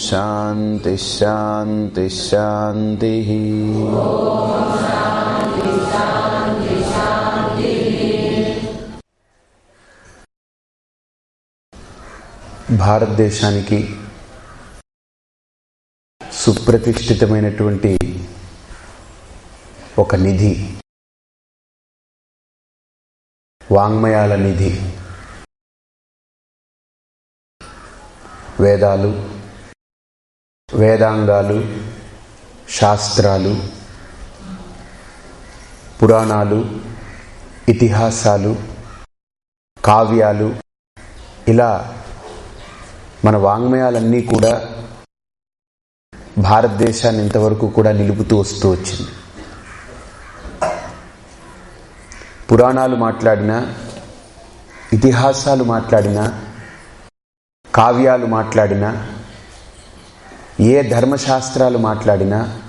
शान्तिः शान्तिः शान्तिः భారతదేశానికి సుప్రతిష్ఠితమైనటువంటి ఒక నిధి వాంగ్మయాల నిధి వేదాలు వేదాంగాలు శాస్త్రాలు పురాణాలు ఇతిహాసాలు కావ్యాలు ఇలా మన వాంగ్మయాలన్నీ కూడా భారతదేశాన్ని ఇంతవరకు కూడా నిలుపుతూ వస్తూ వచ్చింది. పురాణాలు మాట్లాడినా ఇతిహాసాలు మాట్లాడినా కావ్యాలు మాట్లాడినా ఏ ధర్మశాస్త్రాలు మాట్లాడినా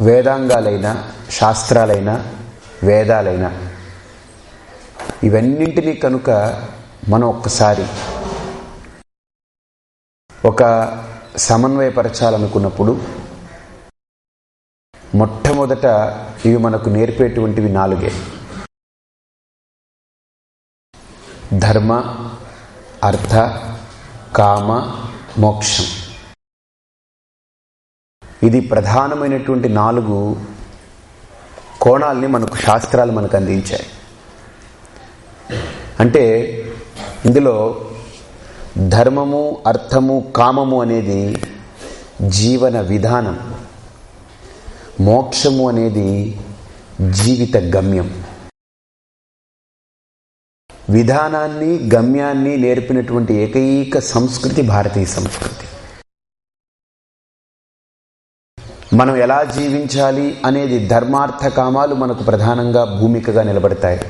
వేదాంగాలైనా శాస్త్రాలైనా వేదాలైనా ఇవన్నింటినీ కనుక మనం ఒక్కసారి ఒక సమన్వయపరచాలనుకున్నప్పుడు మొట్టమొదట ఇవి మనకు నేర్పేటువంటివి నాలుగే. ధర్మ అర్థ కామ మోక్షం. ఇది ప్రధానమైనటువంటి నాలుగు కోణాల్ని మనకు శాస్త్రాలు మనకు అందించాయి. అంటే ఇందులో ధర్మము అర్థము కామము అనేది జీవన విధానం. మోక్షము అనేది జీవిత గమ్యం. విధానాన్ని గమ్యాన్ని నేర్పినటువంటి ఏకైక సంస్కృతి భారతీయ సంస్కృతి. మనం ఎలా జీవించాలి అనేది ధర్మార్థ కామాలు మనకు ప్రధానంగా భూమికగా నిలబడతాయి.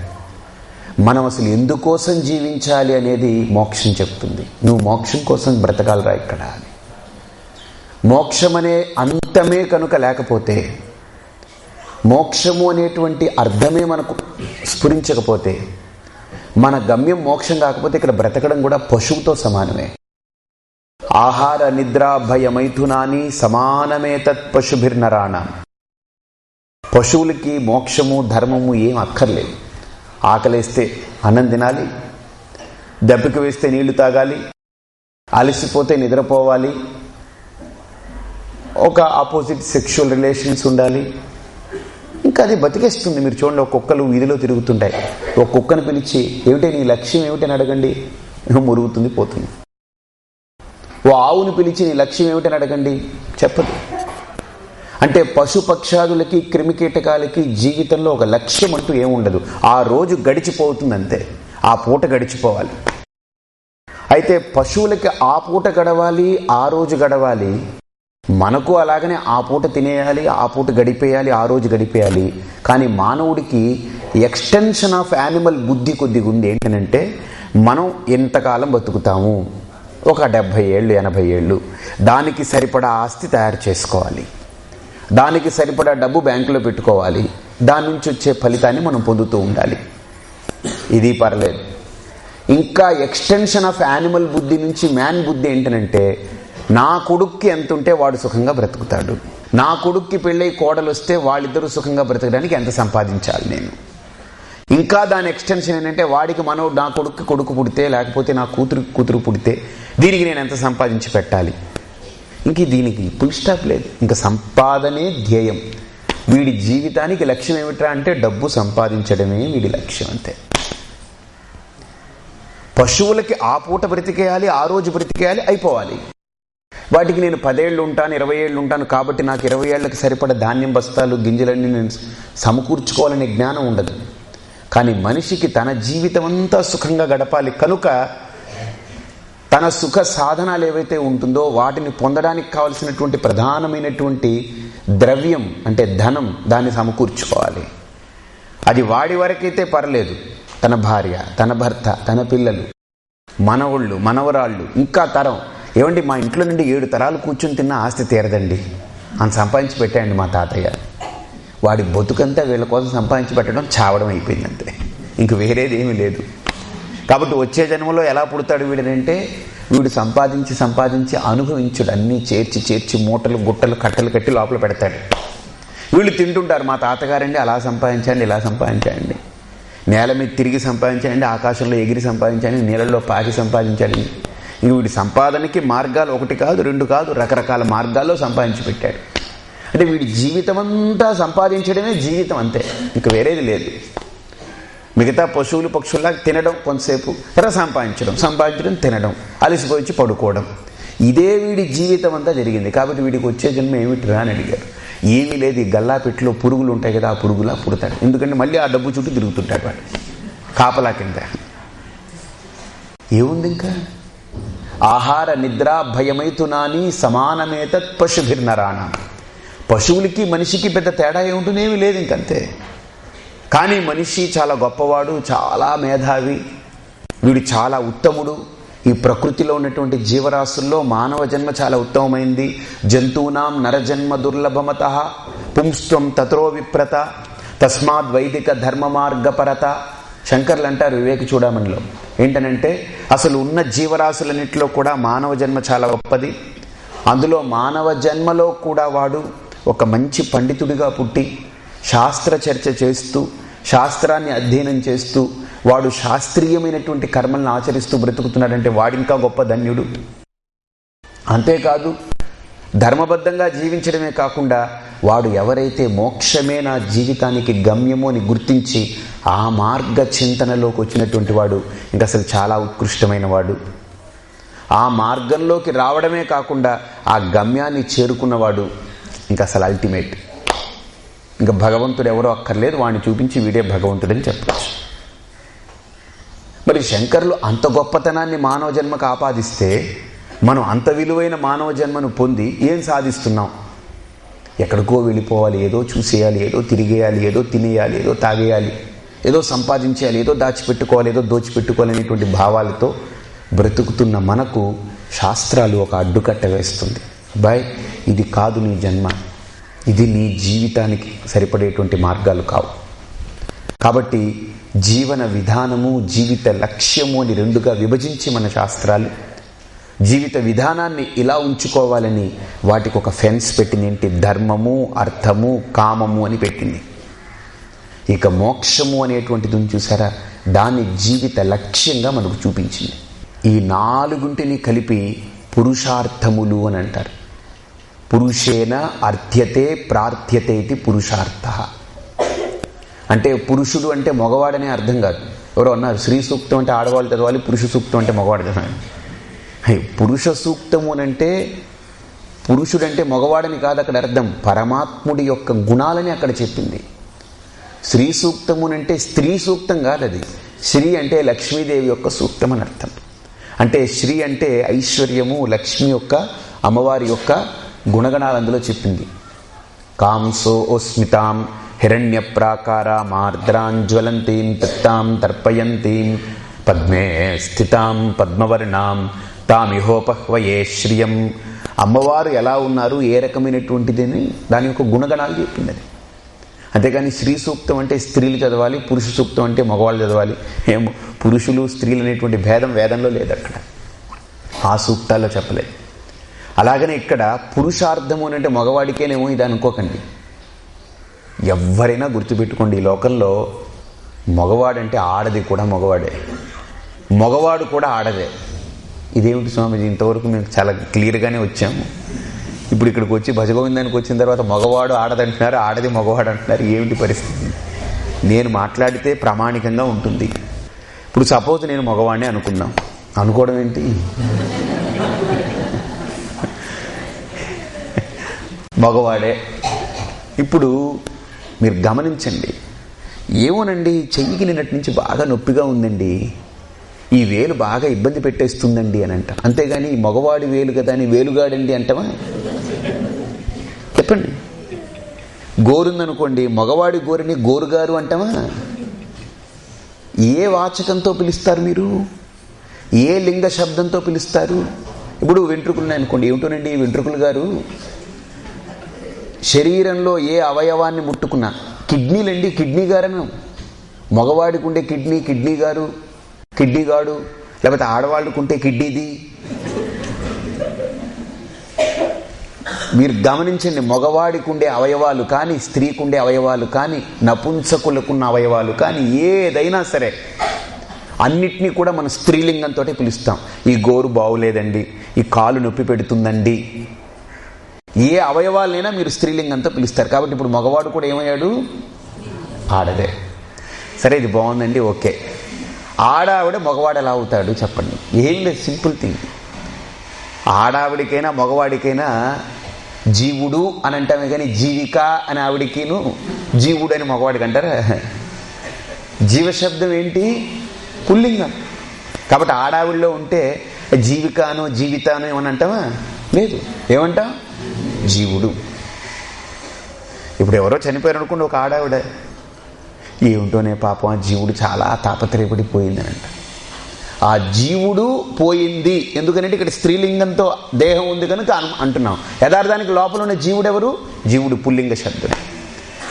మనం అసలు ఎందుకోసం జీవించాలి అనేది మోక్షం చెప్తుంది. నువ్వు మోక్షం కోసం బ్రతకాలరా ఇక్కడ అని. మోక్షం అనే అంతమే కనుక లేకపోతే మోక్షము అనేటువంటి అర్థమే మనకు స్ఫురించకపోతే మన గమ్యం మోక్షం కాకపోతే ఇక్కడ బ్రతకడం కూడా పశువుతో సమానమే. ఆహార నిద్ర భయమైథునాని సమానమే తత్పశుభిర్నరాణ పశువులకి మోక్షము ధర్మము ఏం అక్కర్లేదు. ఆకలేస్తే అన్నం తినాలి. దెబ్బకి వేస్తే నీళ్ళు తాగాలి. అలసిపోతే నిద్రపోవాలి. ఒక ఆపోజిట్ సెక్షువల్ రిలేషన్స్ ఉండాలి. ఇంకా అది బతికేస్తుంది. మీరు చూడండి ఒక కుక్కలు వీధిలో తిరుగుతుంటాయి. ఒక కుక్కను పిలిచి ఏమిటే నీ లక్ష్యం? ఏమిటని అడగండి. మురుగుతుంది పోతుంది. ఓ ఆవుని పిలిచి నీ లక్ష్యం ఏమిటని అడగండి? చెప్పదు. అంటే పశుపక్షాదులకి క్రిమికీటకాలకి జీవితంలో ఒక లక్ష్యం అంటూ ఏముండదు ఆ రోజు గడిచిపోతుంది అంతే ఆ పూట గడిచిపోవాలి. అయితే పశువులకి ఆ పూట గడవాలి ఆ రోజు గడవాలి. మనకు అలాగనే ఆ పూట తినేయాలి ఆ పూట గడిపేయాలి ఆ రోజు గడిపేయాలి. కానీ మానవుడికి ఎక్స్టెన్షన్ ఆఫ్ యానిమల్ బుద్ధి కొద్దిగా ఉంది ఏంటంటే మనం ఎంతకాలం బతుకుతాము? ఒక డెబ్భై ఏళ్ళు ఎనభై ఏళ్ళు. దానికి సరిపడా ఆస్తి తయారు చేసుకోవాలి. దానికి సరిపడా డబ్బు బ్యాంకులో పెట్టుకోవాలి. దాని నుంచి వచ్చే ఫలితాన్ని మనం పొందుతూ ఉండాలి. ఇది పర్లేదు. ఇంకా ఎక్స్టెన్షన్ ఆఫ్ యానిమల్ బుద్ధి నుంచి మ్యాన్ బుద్ధి ఏంటనంటే నా కొడుక్కి ఎంత ఉంటే వాడు సుఖంగా బ్రతుకుతాడు. నా కొడుక్కి పెళ్ళై కోడలు వస్తే వాళ్ళిద్దరూ సుఖంగా బ్రతకడానికి ఎంత సంపాదించాలి నేను? ఇంకా దాని ఎక్స్టెన్షన్ ఏంటంటే వాడికి మనో నా కొడుకు కొడుకు పుడితే లేకపోతే నా కూతురు కూతురు పుడితే దీనికి నేను ఎంత సంపాదించి పెట్టాలి? ఇంక దీనికి ఫుల్ స్టాప్ లేదు. ఇంకా సంపాదనే ధ్యేయం. వీడి జీవితానికి లక్ష్యం ఏమిట్రా అంటే డబ్బు సంపాదించడమే వీడి లక్ష్యం అంతే. పశువులకి ఆ పూట బ్రతికేయాలి ఆ రోజు బ్రతికేయాలి అయిపోవాలి. వాటికి నేను పదేళ్ళు ఉంటాను ఇరవై ఏళ్ళు ఉంటాను కాబట్టి నాకు ఇరవై ఏళ్ళకి సరిపడ ధాన్యం బస్తాలు గింజలన్నీ నేను సమకూర్చుకోవాలనే జ్ఞానం ఉండదు. కానీ మనిషికి తన జీవితం అంతా సుఖంగా గడపాలి. కనుక తన సుఖ సాధనాలు ఏవైతే ఉంటుందో వాటిని పొందడానికి కావలసినటువంటి ప్రధానమైనటువంటి ద్రవ్యం అంటే ధనం దాన్ని సమకూర్చుకోవాలి. అది వాడి వరకైతే పర్లేదు. తన భార్య తన భర్త తన పిల్లలు మనవుళ్ళు మనవరాళ్ళు ఇంకా తరం. ఏమండి మా ఇంట్లో నుండి ఏడు తరాలు కూర్చుని తిన్న ఆస్తి తీరదండి. అని సంపాదించి పెట్టాయండి మా తాతయ్య. వాడి బతుకంతా వీళ్ళ కోసం సంపాదించి పెట్టడం చావడం అయిపోయింది అంతే ఇంక వేరేది ఏమీ లేదు. కాబట్టి వచ్చే జన్మలో ఎలా పుడతాడు వీడనంటే వీడు సంపాదించి సంపాదించి అనుభవించుడు అన్నీ చేర్చి చేర్చి మూటలు గుట్టలు కట్టలు కట్టి లోపల పెడతాడు. వీళ్ళు తింటుంటారు మా తాతగారండి అలా సంపాదించండి ఇలా సంపాదించండి. నేల మీద తిరిగి సంపాదించండి ఆకాశంలో ఎగిరి సంపాదించండి నీళ్ళలో పాకి సంపాదించండి. ఇంక వీడి సంపాదనకి మార్గాలు ఒకటి కాదు రెండు కాదు రకరకాల మార్గాల్లో సంపాదించి పెట్టాడు. అంటే వీడి జీవితం అంతా సంపాదించడమే జీవితం అంతే. ఇంక వేరేది లేదు. మిగతా పశువులు పక్షుల్లా తినడం కొంతసేపు ఎర్ర సంపాదించడం సంపాదించడం తినడం అలసిపోయించి పడుకోవడం. ఇదే వీడి జీవితం అంతా జరిగింది. కాబట్టి వీడికి వచ్చే జన్మ ఏమిటిరా అని అడిగారు. ఏమీ లేదు ఈ పురుగులు ఉంటాయి కదా ఆ పురుగులా పుడతాడు. ఎందుకంటే మళ్ళీ ఆ డబ్బు చుట్టూ తిరుగుతుంటాడు వాడు. కాపలా కింద. ఏముంది ఇంకా? ఆహార నిద్ర భయమైతునాని సమానమేతత్ పశుభిర్నరాణం. పశువులకి మనిషికి పెద్ద తేడా ఏముంటుంది ఏమీ లేదు ఇంకంతే. కానీ మనిషి చాలా గొప్పవాడు చాలా మేధావి. వీడు చాలా ఉత్తముడు. ఈ ప్రకృతిలో ఉన్నటువంటి జీవరాశుల్లో మానవ జన్మ చాలా ఉత్తమమైంది. జంతువునాం నరజన్మ దుర్లభమత పుంస్త్వం తత్రో విప్రత తస్మాత్ వైదిక ధర్మ మార్గపరత. శంకర్లు అంటారు వివేక చూడమనిలో ఏంటనంటే అసలు ఉన్న జీవరాశులన్నింటిలో కూడా మానవ జన్మ చాలా గొప్పది. అందులో మానవ జన్మలో కూడా వాడు ఒక మంచి పండితుడిగా పుట్టి శాస్త్ర చర్చ చేస్తూ శాస్త్రాన్ని అధ్యయనం చేస్తూ వాడు శాస్త్రీయమైనటువంటి కర్మలను ఆచరిస్తూ బ్రతుకుతున్నాడంటే వాడింకా గొప్ప ధన్యుడు. అంతేకాదు ధర్మబద్ధంగా జీవించడమే కాకుండా వాడు ఎవరైతే మోక్షమే నా జీవితానికి గమ్యము అని గుర్తించి ఆ మార్గ చింతనలోకి వచ్చినటువంటి వాడు ఇంక అసలు చాలా ఉత్కృష్టమైన వాడు. ఆ మార్గంలోకి రావడమే కాకుండా ఆ గమ్యాన్ని చేరుకున్నవాడు ఇంకా అసలు అల్టిమేట్ ఇంకా భగవంతుడు ఎవరో అక్కర్లేదు వాడిని చూపించి వీడే భగవంతుడని చెప్పచ్చు. మరి శంకర్లు అంత గొప్పతనాన్ని మానవ జన్మకు ఆపాదిస్తే మనం అంత విలువైన మానవ జన్మను పొంది ఏం సాధిస్తున్నాం? ఎక్కడికో వెళ్ళిపోవాలి ఏదో చూసేయాలి ఏదో తిరిగేయాలి ఏదో తినేయాలి ఏదో తాగేయాలి ఏదో సంపాదించేయాలి ఏదో దాచిపెట్టుకోవాలి ఏదో దోచిపెట్టుకోవాలి అనేటువంటి భావాలతో బ్రతుకుతున్న మనకు శాస్త్రాలు ఒక అడ్డుకట్ట వేస్తుంది. బాయ్ ఇది కాదు నీ జన్మ. ఇది నీ జీవితానికి సరిపడేటువంటి మార్గాలు కావు. కాబట్టి జీవన విధానము జీవిత లక్ష్యము అని రెండుగా విభజించి మన శాస్త్రాలు జీవిత విధానాన్ని ఇలా ఉంచుకోవాలని వాటికి ఒక ఫెన్స్ పెట్టింది. ఏంటి? ధర్మము అర్థము కామము అని పెట్టింది. ఇక మోక్షము అనేటువంటిది చూసారా? దాన్ని జీవిత లక్ష్యంగా మనకు చూపించింది. ఈ నాలుగుంటిని కలిపి పురుషార్థములు అని అంటారు. పురుషేన అర్థ్యతే ప్రార్థ్యతే ఇది పురుషార్థ. అంటే పురుషుడు అంటే మగవాడనే అర్థం కాదు. ఎవరో అన్నారు స్త్రీ సూక్తం అంటే ఆడవాళ్ళు చదవాలి పురుష సూక్తం అంటే మగవాడు చదవాలి. పురుష సూక్తము అంటే పురుషుడంటే మగవాడని కాదు అక్కడ అర్థం. పరమాత్ముడి యొక్క గుణాలని అక్కడ చెప్పింది. స్త్రీ సూక్తమునంటే స్త్రీ సూక్తం కాదు అది. శ్రీ అంటే లక్ష్మీదేవి యొక్క సూక్తం అని అర్థం. అంటే శ్రీ అంటే ఐశ్వర్యము లక్ష్మి యొక్క అమ్మవారి యొక్క గుణగణాలు అందులో చెప్పింది. కాంసో స్మితాం హిరణ్య ప్రాకార మార్ద్రాంజ్వలంతీం తత్తాం తర్పయంతీం పద్మే స్థితాం పద్మవర్ణాం తామిహోపహ్వయే శ్రియం. అమ్మవారు ఎలా ఉన్నారు ఏ రకమైనటువంటిదని దాని యొక్క గుణగణాలు చెప్పింది. అది అంతేగాని స్త్రీ సూక్తం అంటే స్త్రీలు చదవాలి పురుష సూక్తం అంటే మగవాళ్ళు చదవాలి. ఏమో పురుషులు స్త్రీలు అనేటువంటి భేదం వేదంలో లేదు అక్కడ ఆ సూక్తాల్లో చెప్పలేదు. అలాగనే ఇక్కడ పురుషార్థము అంటే మగవాడికేనేమో ఇది అనుకోకండి. ఎవరైనా గుర్తుపెట్టుకోండి ఈ లోకంలో మగవాడంటే ఆడది కూడా మగవాడే. మగవాడు కూడా ఆడదే. ఇదేమిటి స్వామిజీ? ఇంతవరకు మేము చాలా క్లియర్గానే వచ్చాము. ఇప్పుడు ఇక్కడికి వచ్చి భజగోవిందానికి వచ్చిన తర్వాత మగవాడు ఆడదంటున్నారు ఆడది మగవాడు అంటున్నారు ఏమిటి పరిస్థితి? నేను మాట్లాడితే ప్రామాణికంగా ఉంటుంది. ఇప్పుడు సపోజ్ నేను మగవాడిని అనుకున్నాం అనుకోవడం ఏంటి? మగవాడే. ఇప్పుడు మీరు గమనించండి. ఏమోనండి చెయ్యికి నిన్నటి నుంచి బాగా నొప్పిగా ఉందండి. ఈ వేలు బాగా ఇబ్బంది పెట్టేస్తుందండి అని అంట అంతేగాని ఈ మగవాడి వేలు కదా అని వేలుగాడండి అంటవా? చెప్పండి. గోరుందనుకోండి మగవాడి గోరుని గోరుగారు అంటామా ఏ వాచకంతో పిలుస్తారు మీరు? ఏ లింగ శబ్దంతో పిలుస్తారు? ఇప్పుడు వెంట్రుకలు అనుకోండి ఏమిటోనండి వెంట్రుకలు గారు? శరీరంలో ఏ అవయవాన్ని ముట్టుకున్నా కిడ్నీలండి కిడ్నీ గారను మగవాడికి ఉండే కిడ్నీ కిడ్నీ గారు కిడ్నీ గాడు లేకపోతే ఆడవాళ్ళకు ఉంటే కిడ్నీది. మీరు గమనించండి మగవాడికి ఉండే అవయవాలు కానీ స్త్రీకి ఉండే అవయవాలు కానీ నపుంసకులకున్న అవయవాలు కానీ ఏదైనా సరే అన్నిటినీ కూడా మనం స్త్రీలింగంతో పిలుస్తాం. ఈ గోరు బాగులేదండి ఈ కాలు నొప్పి పెడుతుందండి ఏ అవయవాలైనా మీరు స్త్రీలింగంతో పిలుస్తారు. కాబట్టి ఇప్పుడు మగవాడు కూడా ఏమయ్యాడు? ఆడదే. సరే ఇది బాగుందండి ఓకే. ఆడావిడ మగవాడు ఎలా అవుతాడు చెప్పండి. ఏం లేదు సింపుల్ థింగ్. ఆడావిడికైనా మగవాడికైనా జీవుడు అని అంటామే కానీ జీవిక అని ఆవిడికిను జీవుడు అని మగవాడికి అంటారా? జీవశబ్దం ఏంటి? పుల్లింగం. కాబట్టి ఆడావిడిలో ఉంటే జీవికాను జీవితాను ఏమని అంటావా లేదు. ఏమంటాం? జీవుడు. ఇప్పుడు ఎవరో చనిపోయారు అనుకోండి ఒక ఆడావిడ. ఏమిటోనే పాపం ఆ జీవుడు చాలా తాపత్రయపడిపోయిందనంట. ఆ జీవుడు పోయింది. ఎందుకంటే ఇక్కడ స్త్రీలింగంతో దేహం ఉంది కనుక అంటున్నాం. యథార్థానికి లోపల ఉన్న జీవుడు ఎవరు జీవుడు పుల్లింగ శబ్దం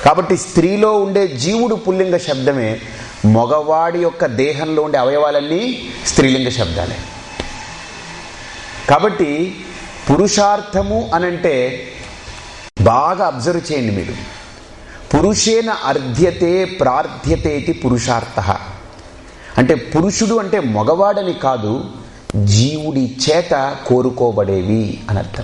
కాబట్టి స్త్రీలో ఉండే జీవుడు పుల్లింగ శబ్దమే మగవాడి యొక్క దేహంలో ఉండే అవయవాలన్నీ స్త్రీలింగ శబ్దాలే. కాబట్టి పురుషార్థము అనంటే బాగా అబ్జర్వ్ చేయండి మీరు. పురుషేన అర్ధ్యతే ప్రార్థ్యతేతి పురుషార్థ. అంటే పురుషుడు అంటే మగవాడని కాదు జీవుడి చేత కోరుకోబడేవి అని అర్థం.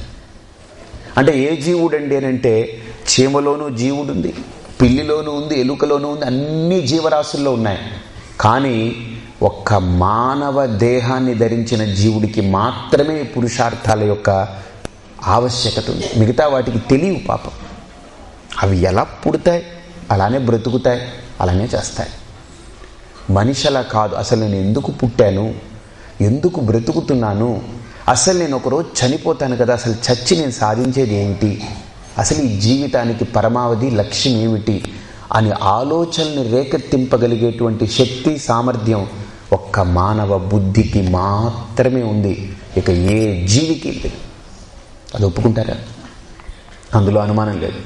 అంటే ఏ జీవుడు అండి అంటే చీమలోనూ జీవుడు ఉంది పిల్లిలోనూ ఉంది ఎలుకలోనూ ఉంది అన్ని జీవరాశుల్లో ఉన్నాయి. కానీ ఒక్క మానవ దేహాన్ని ధరించిన జీవుడికి మాత్రమే పురుషార్థాల యొక్క ఆవశ్యకత ఉంది. మిగతా వాటికి తెలియవు పాపం. అవి ఎలా పుడతాయి? అలానే బ్రతుకుతాయి. అలానే చేస్తాయి. మనిషి అలా కాదు. అసలు నేను ఎందుకు పుట్టాను? ఎందుకు బ్రతుకుతున్నాను? అసలు నేను ఒకరోజు చనిపోతాను కదా. అసలు చచ్చి నేను సాధించేది ఏంటి? అసలు ఈ జీవితానికి పరమావధి లక్ష్యం ఏమిటి? అని ఆలోచనని రేకెత్తింపగలిగేటువంటి శక్తి సామర్థ్యం ఒక్క మానవ బుద్ధికి మాత్రమే ఉంది. ఇక ఏ జీవికి లేదు. అది ఒప్పుకుంటారా? అందులో అనుమానం లేదు.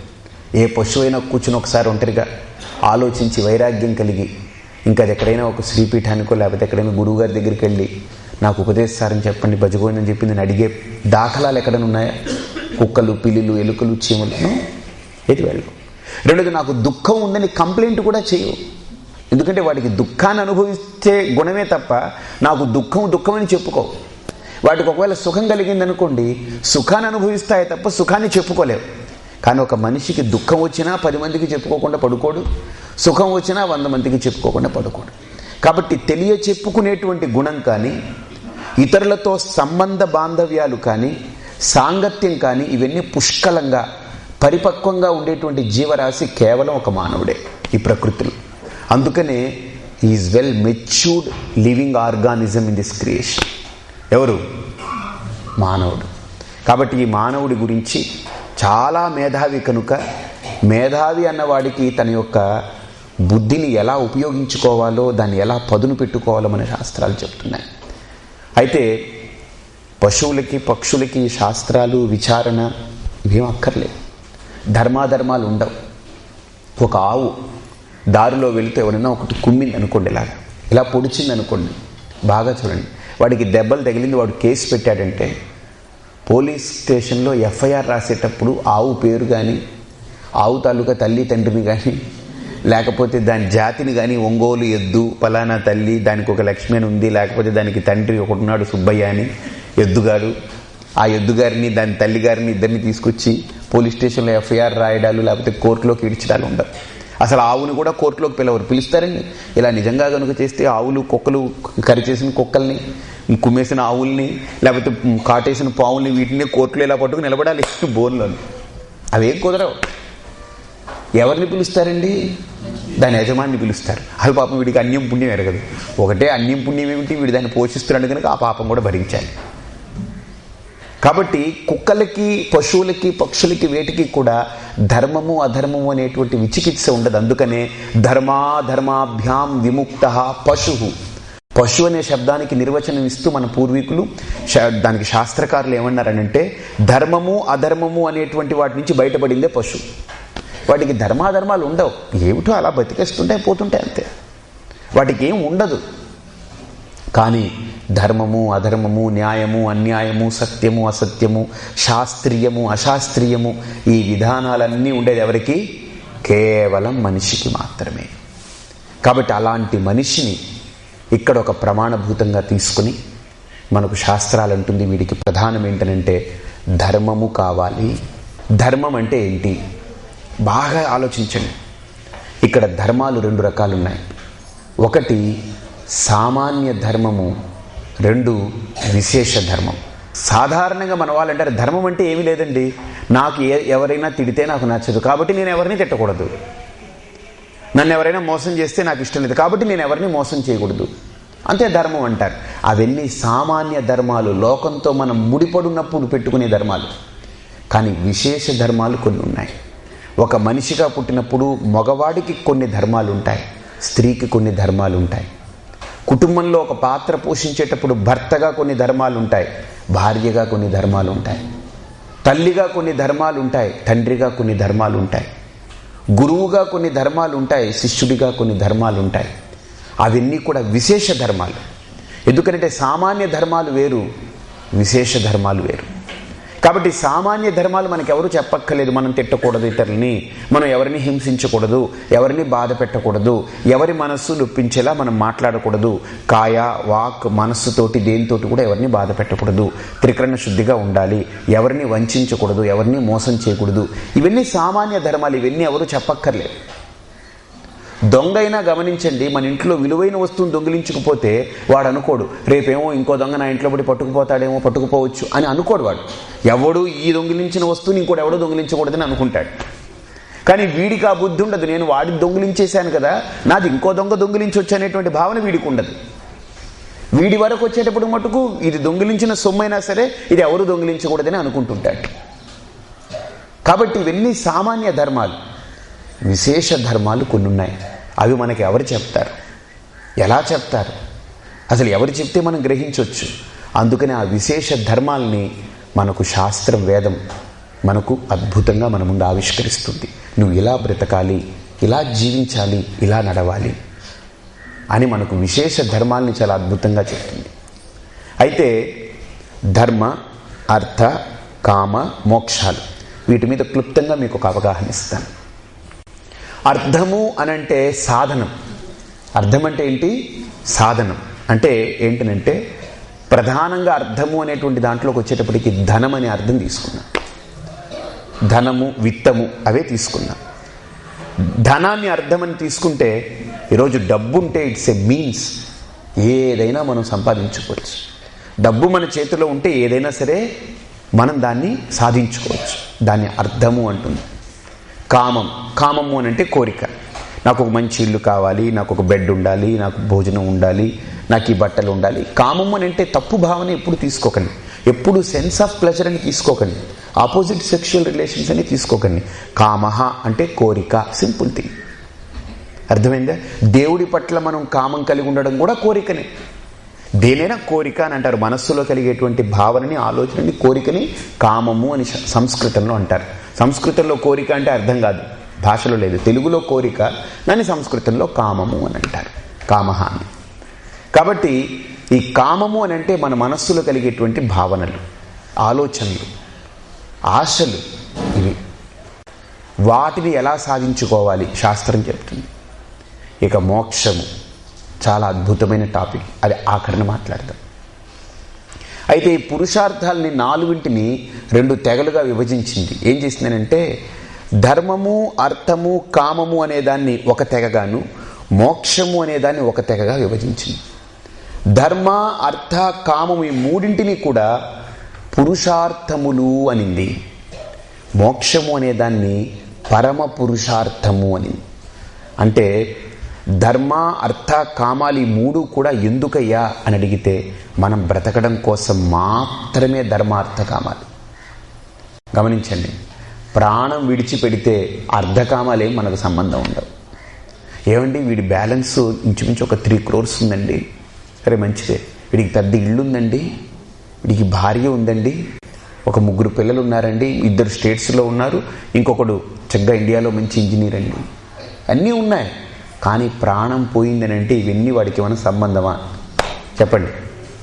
ఏ పశువైనా కూర్చుని ఒకసారి ఒంటరిగా ఆలోచించి వైరాగ్యం కలిగి ఇంకా అది ఎక్కడైనా ఒక శ్రీపీఠానికో లేకపోతే ఎక్కడైనా గురువుగారి దగ్గరికి వెళ్ళి నాకు ఉపదేశారని చెప్పండి భజగోవిందని చెప్పింది నేను అడిగే దాఖలాలు ఎక్కడైనా ఉన్నాయా? కుక్కలు పిల్లులు ఎలుకలు చీమలు? ఏది వెళ్ళు రెండోది నాకు దుఃఖం ఉందని కంప్లైంట్ కూడా చేయవు. ఎందుకంటే వాడికి దుఃఖాన్ని అనుభవిస్తే గుణమే తప్ప నాకు దుఃఖం దుఃఖం అని చెప్పుకో. వాటికి ఒకవేళ సుఖం కలిగింది అనుకోండి సుఖాన్ని అనుభవిస్తాయి తప్ప సుఖాన్ని చెప్పుకోలేవు. కానీ ఒక మనిషికి దుఃఖం వచ్చినా పది మందికి చెప్పుకోకుండా పడుకోడు సుఖం వచ్చినా వంద మందికి చెప్పుకోకుండా పడుకోడు. కాబట్టి తెలియ చెప్పుకునేటువంటి గుణం కానీ ఇతరులతో సంబంధ బాంధవ్యాలు కానీ సాంగత్యం కానీ ఇవన్నీ పుష్కలంగా పరిపక్వంగా ఉండేటువంటి జీవరాశి కేవలం ఒక మానవుడే ఈ ప్రకృతిలో. అందుకనే is well matured living organism in this creation ఎవరు? మానవుడు. కాబట్టి ఈ మానవుడి గురించి చాలా మేధావి కనుక మేధావి అన్నవాడికి తన యొక్క బుద్ధిని ఎలా ఉపయోగించుకోవాలో దాన్ని ఎలా పదును పెట్టుకోవాలో మన శాస్త్రాలు చెప్తున్నాయి. అయితే పశువులకి పక్షులకి శాస్త్రాలు విచారణ ఇవేం అక్కర్లేదు ధర్మాధర్మాలు ఉండవు. ఒక ఆవు దారిలో వెళితే ఎవరైనా ఒకటి కుమ్మింది అనుకోండి ఇలాగా. ఇలా పొడిచింది అనుకోండి. బాగా చూడండి. వాడికి దెబ్బలు తగిలింది వాడు కేసు పెట్టాడంటే పోలీస్ స్టేషన్లో ఎఫ్ఐఆర్ రాసేటప్పుడు ఆవు పేరు కానీ ఆవు తాలూకా తల్లి తండ్రిని కానీ లేకపోతే దాని జాతిని కానీ ఒంగోలు ఎద్దు పలానా తల్లి దానికి ఒక లక్ష్మి అని ఉంది లేకపోతే దానికి తండ్రి ఒకటినాడు సుబ్బయ్య అని ఎద్దుగాడు. ఆ ఎద్దుగారిని దాని తల్లిగారిని ఇద్దరిని తీసుకొచ్చి పోలీస్ స్టేషన్లో ఎఫ్ఐఆర్ రాయడాలు లేకపోతే కోర్టులోకి ఇడ్చడాలు ఉండవు. అసలు ఆవుని కూడా కోర్టులోకి పిలవరు. పిలుస్తారండి. ఇలా నిజంగా కనుక చేస్తే ఆవులు కుక్కలు కరిచేసిన కుక్కల్ని కుమ్మేసిన ఆవుల్ని లేకపోతే కాటేసిన పావుల్ని వీటిని కోర్టులో ఇలా పట్టుకుని నిలబడాలి. బోన్లోని అవేం కుదరవు. ఎవరిని పిలుస్తారండి? దాని యజమాని పిలుస్తారు. అది పాపం వీడికి అన్యం పుణ్యం ఎరగదు. ఒకటే అన్యం పుణ్యం ఏమిటి? వీడు దాన్ని పోషిస్తున్నాడు కనుక ఆ పాపం కూడా భరించాలి. కాబట్టి కుక్కలకి పశువులకి పక్షులకి వేటికి కూడా ధర్మము అధర్మము అనేటువంటి విచికిత్స ఉండదు. అందుకనే ధర్మాధర్మాభ్యాం విముక్త పశు పశు అనే శబ్దానికి నిర్వచనం ఇస్తూ మన పూర్వీకులు దానికి శాస్త్రకారులు ఏమన్నారనంటే ధర్మము అధర్మము అనేటువంటి వాటి నుంచి బయటపడిందే పశు. వాటికి ధర్మాధర్మాలు ఉండవు. ఏమిటో అలా బతికేస్తుంటే పోతుంటాయి అంతే. వాటికి ఏం ఉండదు. కానీ ధర్మము అధర్మము న్యాయము అన్యాయము సత్యము అసత్యము శాస్త్రీయము అశాస్త్రీయము ఈ విధానాలన్నీ ఉండేది ఎవరికి? కేవలం మనిషికి మాత్రమే. కాబట్టి అలాంటి మనిషిని ఇక్కడ ఒక ప్రమాణభూతంగా తీసుకుని మనకు శాస్త్రాలు అంటుంది వీడికి ప్రధానం ఏంటనంటే ధర్మము కావాలి. ధర్మం అంటే ఏంటి? బాగా ఆలోచించండి. ఇక్కడ ధర్మాలు రెండు రకాలున్నాయి. ఒకటి సామాన్య ధర్మము రెండు విశేష ధర్మం. సాధారణంగా మన వాళ్ళు అంటారు ధర్మం అంటే ఏమీ లేదండి. నాకు ఎవరైనా తిడితే నాకు నచ్చదు. కాబట్టి నేను ఎవరిని తిట్టకూడదు. నన్ను ఎవరైనా మోసం చేస్తే నాకు ఇష్టం లేదు. కాబట్టి నేను ఎవరిని మోసం చేయకూడదు. అంతే ధర్మం అంటారు. అవన్నీ సామాన్య ధర్మాలు. లోకంతో మనం ముడిపడున్నప్పుడు పెట్టుకునే ధర్మాలు. కానీ విశేష ధర్మాలు కొన్ని ఉన్నాయి. ఒక మనిషిగా పుట్టినప్పుడు మగవాడికి కొన్ని ధర్మాలు ఉంటాయి. స్త్రీకి కొన్ని ధర్మాలు ఉంటాయి. కుటుంబంలో ఒక పాత్ర పోషించేటప్పుడు భర్తగా కొన్ని ధర్మాలు ఉంటాయి భార్యగా కొన్ని ధర్మాలు ఉంటాయి తల్లిగా కొన్ని ధర్మాలు ఉంటాయి తండ్రిగా కొన్ని ధర్మాలు ఉంటాయి గురువుగా కొన్ని ధర్మాలు ఉంటాయి శిష్యుడిగా కొన్ని ధర్మాలు ఉంటాయి. అవన్నీ కూడా విశేష ధర్మాలు. ఎందుకంటే సామాన్య ధర్మాలు వేరు విశేష ధర్మాలు వేరు. కాబట్టి సామాన్య ధర్మాలు మనకెవరు చెప్పక్కర్లేదు. మనం తిట్టకూడదు ఇతరులని. మనం ఎవరిని హింసించకూడదు. ఎవరిని బాధ పెట్టకూడదు. ఎవరి మనస్సు నొప్పించేలా మనం మాట్లాడకూడదు. కాయ వాక్ మనస్సుతోటి దేనితోటి కూడా ఎవరిని బాధ పెట్టకూడదు. త్రికరణ శుద్ధిగా ఉండాలి. ఎవరిని వంచకూడదు. ఎవరిని మోసం చేయకూడదు. ఇవన్నీ సామాన్య ధర్మాలు. ఇవన్నీ ఎవరు చెప్పక్కర్లేదు దొంగ అయినా గమనించండి మన ఇంట్లో విలువైన వస్తువును దొంగిలించకపోతే వాడు అనుకోడు రేపేమో ఇంకో దొంగ నా ఇంట్లో పడి పట్టుకుపోతాడేమో పట్టుకుపోవచ్చు అని అనుకోడు వాడు. ఎవడు ఈ దొంగిలించిన వస్తువుని ఇంకోటి ఎవడో దొంగిలించకూడదని అనుకుంటాడు. కానీ వీడికి ఆ బుద్ధి ఉండదు. నేను వాడిని దొంగిలించేశాను కదా నాది ఇంకో దొంగ దొంగిలించవచ్చు అనేటువంటి భావన వీడికి ఉండదు. వీడి వరకు వచ్చేటప్పుడు మటుకు ఇది దొంగిలించిన సొమ్మైనా సరే ఇది ఎవరు దొంగిలించకూడదని అనుకుంటుంటాడు. కాబట్టి ఇవన్నీ సామాన్య ధర్మాలు. విశేష ధర్మాలు కొన్ని ఉన్నాయి అవి మనకి ఎవరు చెప్తారు? ఎలా చెప్తారు? అసలు ఎవరు చెప్తే మనం గ్రహించవచ్చు అందుకని ఆ విశేష ధర్మాల్ని మనకు శాస్త్రం వేదం మనకు అద్భుతంగా మన ముందు ఆవిష్కరిస్తుంది. నువ్వు ఇలా బ్రతకాలి ఇలా జీవించాలి ఇలా నడవాలి అని మనకు విశేష ధర్మాల్ని చాలా అద్భుతంగా చెప్తుంది. అయితే ధర్మ అర్థ కామ మోక్షాలు వీటి మీద క్లుప్తంగా మీకు ఒక అవగాహన ఇస్తాను. అర్థము అనంటే సాధనం. అర్థం అంటే ఏంటి? సాధనం. అంటే ఏంటనంటే ప్రధానంగా అర్థము అనేటువంటి దాంట్లోకి వచ్చేటప్పటికి ధనం అనే అర్థం తీసుకున్నాం. ధనము విత్తము అవే తీసుకున్నాం. ధనాన్ని అర్థమని తీసుకుంటే ఈరోజు డబ్బు ఉంటే ఇట్స్ ఎ మీన్స్. ఏదైనా మనం సంపాదించుకోవచ్చు. డబ్బు మన చేతిలో ఉంటే ఏదైనా సరే మనం దాన్ని సాధించుకోవచ్చు. దాన్ని అర్థము అంటుంది. కామం. కామము అని అంటే కోరిక. నాకు ఒక మంచి ఇల్లు కావాలి నాకు ఒక బెడ్ ఉండాలి నాకు భోజనం ఉండాలి నాకు ఈ బట్టలు ఉండాలి. కామం అని అంటే తప్పు భావన ఎప్పుడు తీసుకోకండి. ఎప్పుడు సెన్స్ ఆఫ్ ప్లెజర్ అని తీసుకోకండి. ఆపోజిట్ సెక్షువల్ రిలేషన్స్ అని తీసుకోకండి. కామహ అంటే కోరిక. సింపుల్ థింగ్ అర్థమైందా? దేవుడి పట్ల మనం కామం కలిగి ఉండడం కూడా కోరికనే. దేనైనా కోరిక అని అంటారు. మనస్సులో కలిగేటువంటి భావనని ఆలోచనని కోరికని కామము అని సంస్కృతంలో అంటారు. సంస్కృతంలో కోరిక అంటే అర్థం కాదు. భాషలో లేదు. తెలుగులో కోరిక దాన్ని సంస్కృతంలో కామము అని అంటారు. కామహాని కాబట్టి ఈ కామము అని అంటే మన మనస్సులో కలిగేటువంటి భావనలు ఆలోచనలు ఆశలు ఇవి. వాటిని ఎలా సాధించుకోవాలి? శాస్త్రం చెప్తుంది. ఇక మోక్షము. చాలా అద్భుతమైన టాపిక్. అది ఆఖరణ మాట్లాడదాం. అయితే ఈ పురుషార్థాలని నాలుగింటిని రెండు తెగలుగా విభజించింది. ఏం చేసిందనంటే ధర్మము అర్థము కామము అనేదాన్ని ఒక తెగగాను మోక్షము అనేదాన్ని ఒక తెగగా విభజించింది. ధర్మ అర్థ కామము ఈ మూడింటిని కూడా పురుషార్థములు అనింది. మోక్షము అనేదాన్ని పరమ పురుషార్థము అని అంటే ధర్మ అర్థ కామాలు మూడు కూడా ఎందుకయ్యా అని అడిగితే మనం బ్రతకడం కోసం మాత్రమే ధర్మ అర్థ కామాలు. గమనించండి ప్రాణం విడిచిపెడితే అర్ధకామాలే మనకు సంబంధం ఉండవు ఏమండి వీడి బ్యాలెన్స్ ఇంచుమించు ఒక త్రీ క్రోర్స్ ఉందండి. సరే మంచిదే. వీడికి పెద్ద ఇల్లు ఉందండి. వీడికి భార్య ఉందండి. ఒక ముగ్గురు పిల్లలు ఉన్నారండి. ఇద్దరు స్టేట్స్లో ఉన్నారు. ఇంకొకడు చక్కగా ఇండియాలో మంచి ఇంజనీర్ అండి. అన్నీ ఉన్నాయి. కానీ ప్రాణం పోయిందని అంటే ఇవన్నీ వాడికి ఏమైనా సంబంధమా? చెప్పండి.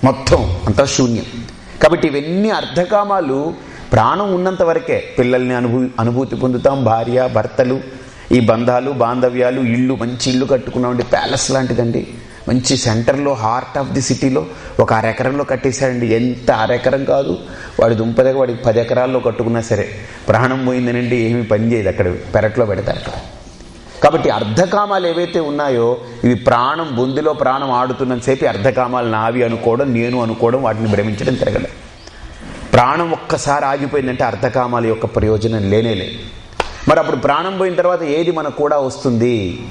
మొత్తం అంతా శూన్యం. కాబట్టి ఇవన్నీ అర్ధకామాలు ప్రాణం ఉన్నంత వరకే పిల్లల్ని అనుభూ అనుభూతి పొందుతాం భార్య భర్తలు ఈ బంధాలు బాంధవ్యాలు ఇల్లు మంచి ఇల్లు కట్టుకున్నామండి ప్యాలెస్ లాంటిదండి. మంచి సెంటర్లో హార్ట్ ఆఫ్ ది సిటీలో ఒక అరెకరంలో కట్టేశాడండి. ఎంత అరెకరం కాదు వాడి దుంపదగ వాడికి పది ఎకరాల్లో కట్టుకున్నా సరే ప్రాణం పోయిందనండి ఏమీ పని చేయదు అక్కడ పెరట్లో పెడతారు అక్కడ. కాబట్టి అర్ధకామాలు ఏవైతే ఉన్నాయో ఇవి ప్రాణం బొందిలో ప్రాణం ఆడుతున్నంతసేపు అర్ధకామాలు నావి అనుకోవడం నేను అనుకోవడం వాటిని భ్రమించడం జరగలేదు ప్రాణం ఒక్కసారి ఆగిపోయిందంటే అర్ధకామాల యొక్క ప్రయోజనం లేనేలేదు మరి అప్పుడు ప్రాణం పోయిన తర్వాత ఏది మనకు కూడా వస్తుంది?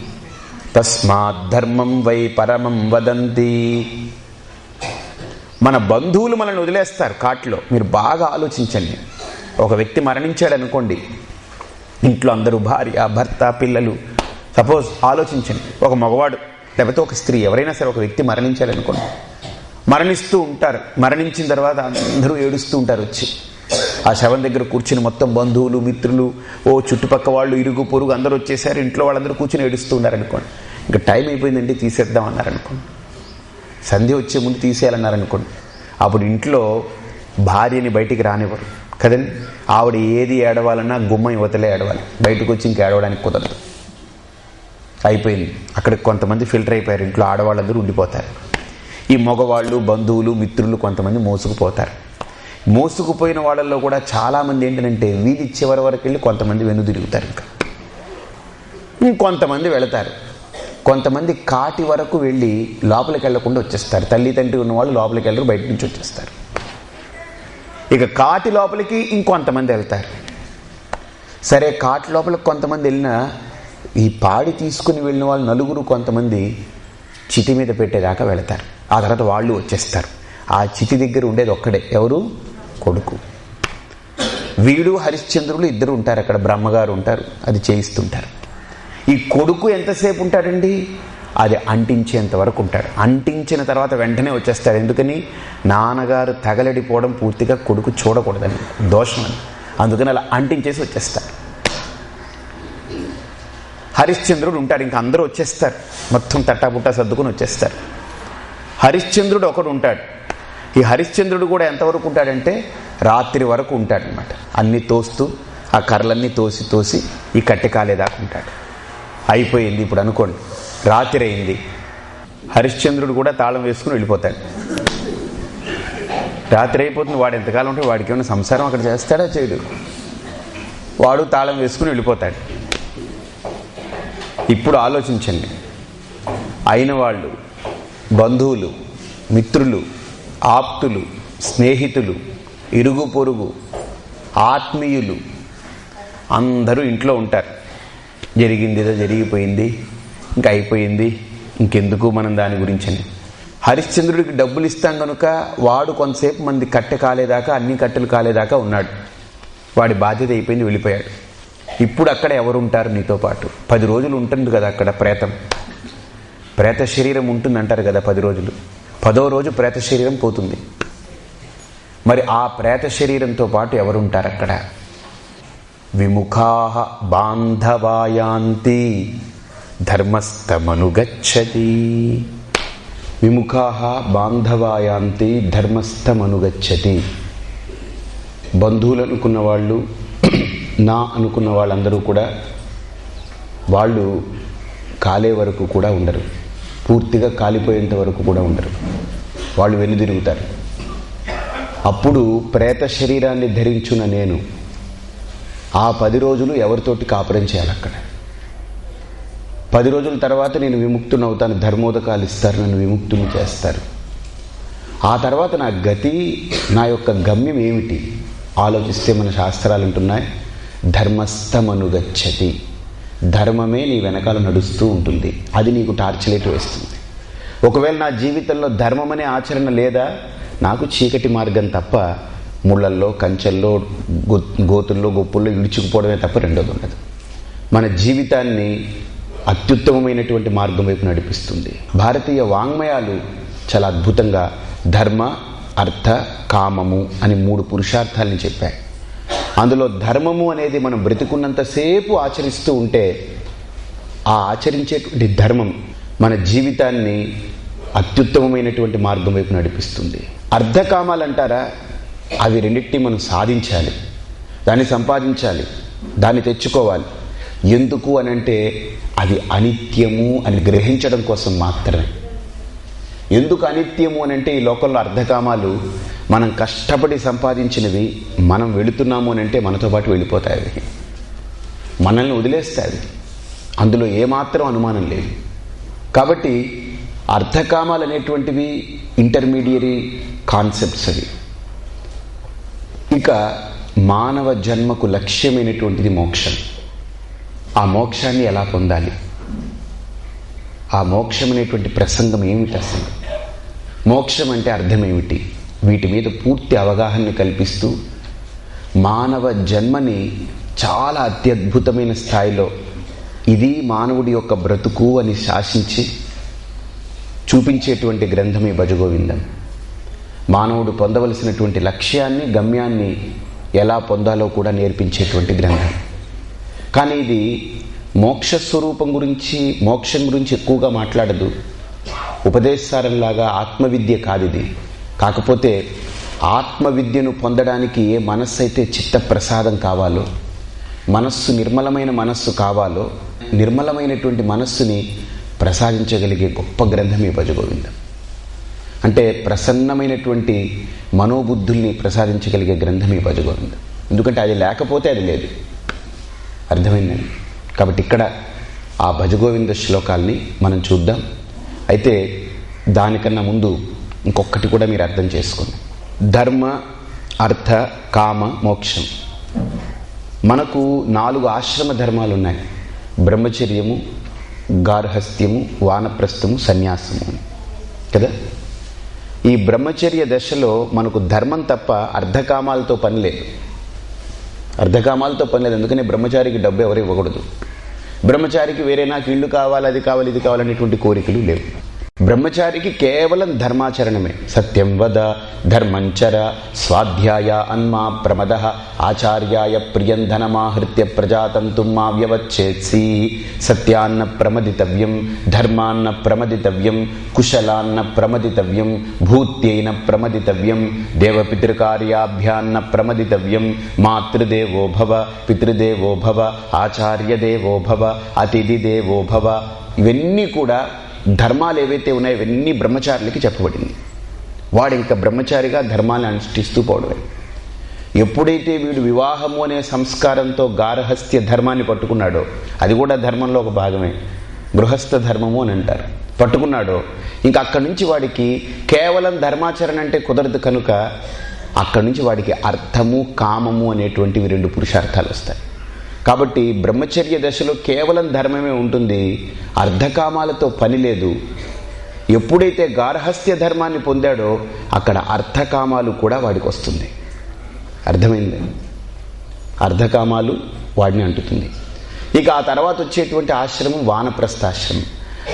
తస్మాత్ ధర్మం వై పరమం వదంతి. మన బంధువులు మనల్ని వదిలేస్తారు కాట్లో. మీరు బాగా ఆలోచించండి. ఒక వ్యక్తి మరణించాడు అనుకోండి ఇంట్లో అందరూ భార్య భర్త పిల్లలు సపోజ్ ఆలోచించండి. ఒక మగవాడు లేకపోతే ఒక స్త్రీ ఎవరైనా సరే ఒక వ్యక్తి మరణించాలనుకోండి మరణిస్తూ ఉంటారు. మరణించిన తర్వాత అందరూ ఏడుస్తూ ఉంటారు వచ్చి. ఆ శవం దగ్గర కూర్చుని మొత్తం బంధువులు మిత్రులు ఓ చుట్టుపక్క వాళ్ళు ఇరుగు పొరుగు అందరూ వచ్చేసారు. ఇంట్లో వాళ్ళందరూ కూర్చుని ఏడుస్తూ ఉన్నారనుకోండి. ఇంకా టైం అయిపోయిందండి తీసేద్దాం అన్నారనుకోండి. సంధ్య వచ్చే ముందు తీసేయాలన్నారనుకోండి. అప్పుడు ఇంట్లో భార్యని బయటికి రానివ్వరు. కదండి? ఆవిడ ఏది ఏడవాలన్నా గుమ్మ యువతలే ఏడవాలి. బయటకు వచ్చి ఇంకా ఏడవడానికి కుదరదు. అయిపోయింది. అక్కడ కొంతమంది ఫిల్టర్ అయిపోయారు. ఇంట్లో ఆడవాళ్ళందరూ ఉండిపోతారు. ఈ మగవాళ్ళు బంధువులు మిత్రులు కొంతమంది మోసుకుపోతారు. మోసుకుపోయిన వాళ్ళల్లో కూడా చాలామంది ఏంటంటే వీధి చివరి వరకు వెళ్ళి కొంతమంది వెను తిరుగుతారు ఇంకా. ఇంకొంతమంది వెళతారు. కొంతమంది కాటి వరకు వెళ్ళి లోపలికి వెళ్ళకుండా వచ్చేస్తారు. తల్లి తండ్రి ఉన్న వాళ్ళు లోపలికి వెళ్ళరు బయట నుంచి వచ్చేస్తారు. ఇక కాటి లోపలికి ఇంకొంతమంది వెళ్తారు. సరే కాటి లోపలికి కొంతమంది వెళ్ళినా ఈ పాడి తీసుకుని వెళ్ళిన వాళ్ళు నలుగురు కొంతమంది చితి మీద పెట్టేదాకా వెళతారు. ఆ తర్వాత వాళ్ళు వచ్చేస్తారు. ఆ చితి దగ్గర ఉండేది ఒక్కడే. ఎవరు? కొడుకు. వీడు హరిశ్చంద్రులు ఇద్దరు ఉంటారు అక్కడ. బ్రహ్మగారు ఉంటారు. అది చేయిస్తుంటారు. ఈ కొడుకు ఎంతసేపు ఉంటాడండి? అది అంటించేంత వరకు ఉంటాడు. అంటించిన తర్వాత వెంటనే వచ్చేస్తాడు ఎందుకని? నాన్నగారు తగలడిపోవడం పూర్తిగా కొడుకు చూడకూడదని. దోషం అని అందుకని అలా అంటించేసి వచ్చేస్తాడు హరిశ్చంద్రుడు ఉంటాడు ఇంకా అందరూ వచ్చేస్తారు. మొత్తం తట్టాపుట్టా సర్దుకుని వచ్చేస్తారు. హరిశ్చంద్రుడు ఒకడు ఉంటాడు. ఈ హరిశ్చంద్రుడు కూడా ఎంతవరకు ఉంటాడంటే రాత్రి వరకు ఉంటాడనమాట అన్ని తోస్తూ ఆ కర్రలన్నీ తోసి తోసి ఈ కట్టె కాలేదాకా ఉంటాడు. అయిపోయింది ఇప్పుడు అనుకోండి. రాత్రి అయింది. హరిశ్చంద్రుడు కూడా తాళం వేసుకుని వెళ్ళిపోతాడు. రాత్రి అయిపోతుంది. వాడు ఎంతకాలం ఉంటే వాడికి ఏమైనా సంసారం అక్కడ చేస్తాడా? చేయడు. వాడు తాళం వేసుకుని వెళ్ళిపోతాడు. ఇప్పుడు ఆలోచించండి. అయిన వాళ్ళు బంధువులు మిత్రులు ఆప్తులు స్నేహితులు ఇరుగు పొరుగు ఆత్మీయులు అందరూ ఇంట్లో ఉంటారు. జరిగింది ఏదో జరిగిపోయింది ఇంకా అయిపోయింది ఇంకెందుకు మనం దాని గురించని. హరిశ్చంద్రుడికి డబ్బులు ఇస్తాం కనుక వాడు కొంతసేపు మంది కట్టె కాలేదాకా అన్ని కట్టెలు కాలేదాకా ఉన్నాడు. వాడి బాధ్యత అయిపోయింది వెళ్ళిపోయాడు. ఇప్పుడు అక్కడ ఎవరుంటారు నీతో పాటు? పది రోజులు ఉంటుంది కదా అక్కడ ప్రేతం. ప్రేత శరీరం ఉంటుంది అంటారు కదా పది రోజులు. పదో రోజు ప్రేత శరీరం పోతుంది. మరి ఆ ప్రేత శరీరంతో పాటు ఎవరుంటారు అక్కడ? విముఖా బాంధవాయాంతి ధర్మస్థమనుగచ్చతి. విముఖా బాంధవాయాంతి ధర్మస్థమనుగచ్చతి. బంధువులు అనుకున్న వాళ్ళు నా అనుకున్న వాళ్ళందరూ కూడా వాళ్ళు కాలే వరకు కూడా ఉండరు. పూర్తిగా కాలిపోయేంత వరకు కూడా ఉండరు. వాళ్ళు వెనుదిరుగుతారు. అప్పుడు ప్రేత శరీరాన్ని ధరించున్న నేను ఆ పది రోజులు ఎవరితోటి కాపురం చేయాలి అక్కడ? పది రోజుల తర్వాత నేను విముక్తుని అవుతాను. ధర్మోదకాలు ఇస్తారు నన్ను విముక్తుని చేస్తారు. ఆ తర్వాత నా గతి నా యొక్క గమ్యం ఏమిటి? ఆలోచిస్తే మన శాస్త్రాలు ఉంటున్నాయి. ధర్మస్థమనుగచ్చతి. ధర్మమే నీ వెనకాల నడుస్తూ ఉంటుంది. అది నీకు టార్చ్ లైట్ వేస్తుంది. ఒకవేళ నా జీవితంలో ధర్మం అనే ఆచరణ లేదా నాకు చీకటి మార్గం తప్ప ముళ్ళల్లో కంచెల్లో గో- గోతుల్లో గొప్పుల్లో ఇడుచుకుపోవడమే తప్ప రెండోది ఉండదు. మన జీవితాన్ని అత్యుత్తమమైనటువంటి మార్గం వైపు నడిపిస్తుంది. భారతీయ వాంగ్మయాలు చాలా అద్భుతంగా ధర్మ అర్థ కామము అని మూడు పురుషార్థాలని చెప్పాయి. అందులో ధర్మము అనేది మనం బ్రతికున్నంతసేపు ఆచరిస్తూ ఉంటే ఆ ఆచరించేటువంటి ధర్మం మన జీవితాన్ని అత్యుత్తమమైనటువంటి మార్గం వైపు నడిపిస్తుంది. అర్ధకామాలు అంటారా అవి రెండింటినీ మనం సాధించాలి. దాన్ని సంపాదించాలి. దాన్ని తెచ్చుకోవాలి. ఎందుకు అని అంటే అది అనిత్యము అని గ్రహించడం కోసం మాత్రమే. ఎందుకు అనిత్యము అని అంటే ఈ లోకంలో అర్ధకామాలు మనం కష్టపడి సంపాదించినవి మనం వెళుతున్నాము అని అంటే మనతో పాటు వెళ్ళిపోతాయి అవి. మనల్ని వదిలేస్తాయి అందులో ఏమాత్రం అనుమానం లేదు. కాబట్టి అర్ధకామాలు అనేటువంటివి ఇంటర్మీడియరీ కాన్సెప్ట్స్ అవి. ఇక మానవ జన్మకు లక్ష్యమైనటువంటిది మోక్షం. ఆ మోక్షాన్ని ఎలా పొందాలి? ఆ మోక్షం అనేటువంటి ప్రసంగం ఏమిటి అసలు? మోక్షం అంటే అర్థమేమిటి? వీటి మీద పూర్తి అవగాహన కల్పిస్తూ మానవ జన్మని చాలా అత్యద్భుతమైన స్థాయిలో ఇది మానవుడి యొక్క బ్రతుకు అని శాసించి చూపించేటువంటి గ్రంథమే భజగోవిందం. మానవుడు పొందవలసినటువంటి లక్ష్యాన్ని గమ్యాన్ని ఎలా పొందాలో కూడా నేర్పించేటువంటి గ్రంథం. కానీ ఇది మోక్ష స్వరూపం గురించి మోక్షం గురించి ఎక్కువగా మాట్లాడదు. ఉపదేశారంలాగా ఆత్మవిద్య కాదు ఇది కాకపోతే ఆత్మవిద్యను పొందడానికి ఏ మనస్సు అయితే చిత్త ప్రసాదం కావాలో మనస్సు నిర్మలమైన మనస్సు కావాలో నిర్మలమైనటువంటి మనస్సుని ప్రసాదించగలిగే గొప్ప గ్రంథం ఈ భజగోవిందం. అంటే ప్రసన్నమైనటువంటి మనోబుద్ధుల్ని ప్రసాదించగలిగే గ్రంథం ఈ భజగోవిందం. ఎందుకంటే అది లేకపోతే అది లేదు. అర్థమైందండి? కాబట్టి ఇక్కడ ఆ భజగోవింద శ్లోకాల్ని మనం చూద్దాం. అయితే దానికన్నా ముందు ఇంకొకటి కూడా మీరు అర్థం చేసుకోండి. ధర్మ అర్థ కామ మోక్షం. మనకు నాలుగు ఆశ్రమ ధర్మాలు ఉన్నాయి. బ్రహ్మచర్యము గార్హస్థ్యము వానప్రస్థము సన్యాసము కదా? ఈ బ్రహ్మచర్య దశలో మనకు ధర్మం తప్ప అర్ధకామాలతో పని లేదు. అర్ధకామాలతో పని లేదు. ఎందుకని బ్రహ్మచారికి డబ్బు ఎవరు ఇవ్వకూడదు. బ్రహ్మచారికి వేరే నాకు ఇల్లు కావాలి అది కావాలి ఇది కావాలనేటువంటి కోరికలు లేవు. బ్రహ్మచారికి కేవలం ధర్మాచరణమే. సత్యం వద ధర్మంచర స్వాధ్యాయ అన్మా ప్రమద ఆచార్యాయ ప్రియం ధనమాహృత్య ప్రజాతంతు మా వ్యవచ్చేత్సి సత్యాన్న ప్రమదితవ్యం ధర్మాన్న ప్రమదితవ్యం కుశలాన్న ప్రమదితవ్యం భూత్యైన ప్రమదితవ్యం దేవపితృకార్యాభ్యాన్న ప్రమదితవ్యం మాతృదేవో భవ పితృదేవో భవ ఆచార్యదేవో భవ అతిథి భవ ఇవన్నీ కూడా ధర్మాలు ఏవైతే ఉన్నాయో ఇవన్నీ బ్రహ్మచారులకి చెప్పబడింది. వాడు ఇంకా బ్రహ్మచారిగా ధర్మాన్ని అనుష్ఠిస్తూ పోవడమే. ఎప్పుడైతే వీడు వివాహము అనే సంస్కారంతో గార్హస్థ్య ధర్మాన్ని పట్టుకున్నాడో అది కూడా ధర్మంలో ఒక భాగమే. గృహస్థ ధర్మము అని అంటారు. పట్టుకున్నాడో ఇంకా అక్కడి నుంచి వాడికి కేవలం ధర్మాచరణ అంటే కుదరదు కనుక అక్కడి నుంచి వాడికి అర్థము కామము అనేటువంటివి రెండు పురుషార్థాలు వస్తాయి. కాబట్టి బ్రహ్మచర్య దశలో కేవలం ధర్మమే ఉంటుంది. అర్ధకామాలతో పని లేదు. ఎప్పుడైతే గార్హస్థ్య ధర్మాన్ని పొందాడో అక్కడ అర్థకామాలు కూడా వాడికి వస్తుంది. అర్థమైంది? అర్ధకామాలు వాడిని అంటుతుంది. ఇక ఆ తర్వాత వచ్చేటువంటి ఆశ్రమం వానప్రస్థాశ్రమం.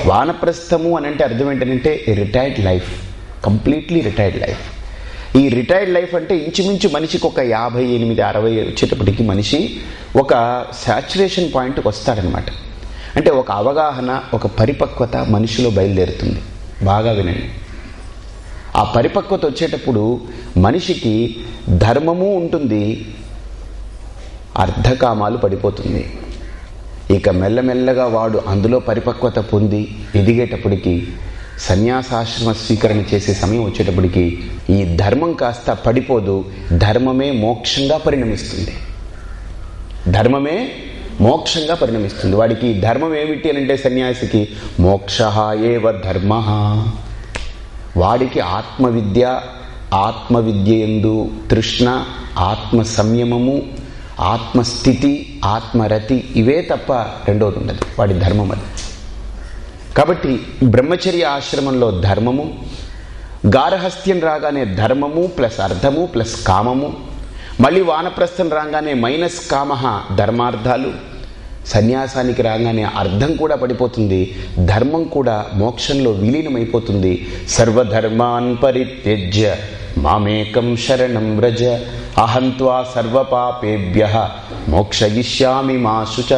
వానప్రస్థము అని అంటే అర్థం ఏంటంటే retired life. Completely retired life. ఈ రిటైర్డ్ లైఫ్ అంటే ఇంచుమించు మనిషికి ఒక యాభై ఎనిమిది అరవై వచ్చేటప్పటికి మనిషి ఒక శాచురేషన్ పాయింట్కి వస్తాడనమాట అంటే ఒక అవగాహన ఒక పరిపక్వత మనిషిలో బయలుదేరుతుంది. బాగా వినండి. ఆ పరిపక్వత వచ్చేటప్పుడు మనిషికి ధర్మము ఉంటుంది అర్ధకామాలు పడిపోతుంది. ఇక మెల్లమెల్లగా వాడు అందులో పరిపక్వత పొంది ఎదిగేటప్పటికి సన్యాసాశ్రమ స్వీకరణ చేసే సమయం వచ్చేటప్పటికి ఈ ధర్మం కాస్త పడిపోదు. ధర్మమే మోక్షంగా పరిణమిస్తుంది. ధర్మమే మోక్షంగా పరిణమిస్తుంది. వాడికి ధర్మం ఏమిటి అని అంటే సన్యాసికి మోక్ష ఏవ ధర్మ. వాడికి ఆత్మవిద్య ఆత్మవిద్య ఎందు తృష్ణ ఆత్మ సంయమము ఆత్మస్థితి ఆత్మరతి ఇవే తప్ప రెండోది ఉండదు. వాడి ధర్మం అది. కాబట్టి బ్రహ్మచర్య ఆశ్రమంలో ధర్మము గారహస్త్యం రాగానే ధర్మము ప్లస్ అర్థము ప్లస్ కామము మళ్ళీ వానప్రస్థం రాగానే మైనస్ కామ ధర్మార్థాలు సన్యాసానికి రాగానే అర్థం కూడా పడిపోతుంది ధర్మం కూడా మోక్షంలో విలీనమైపోతుంది. సర్వధర్మాన్ పరిత్యజ్య మామేకం శరణం వ్రజ అహంత్వా సర్వపాపేభ్య మోక్షయిష్యామి మా శుచ.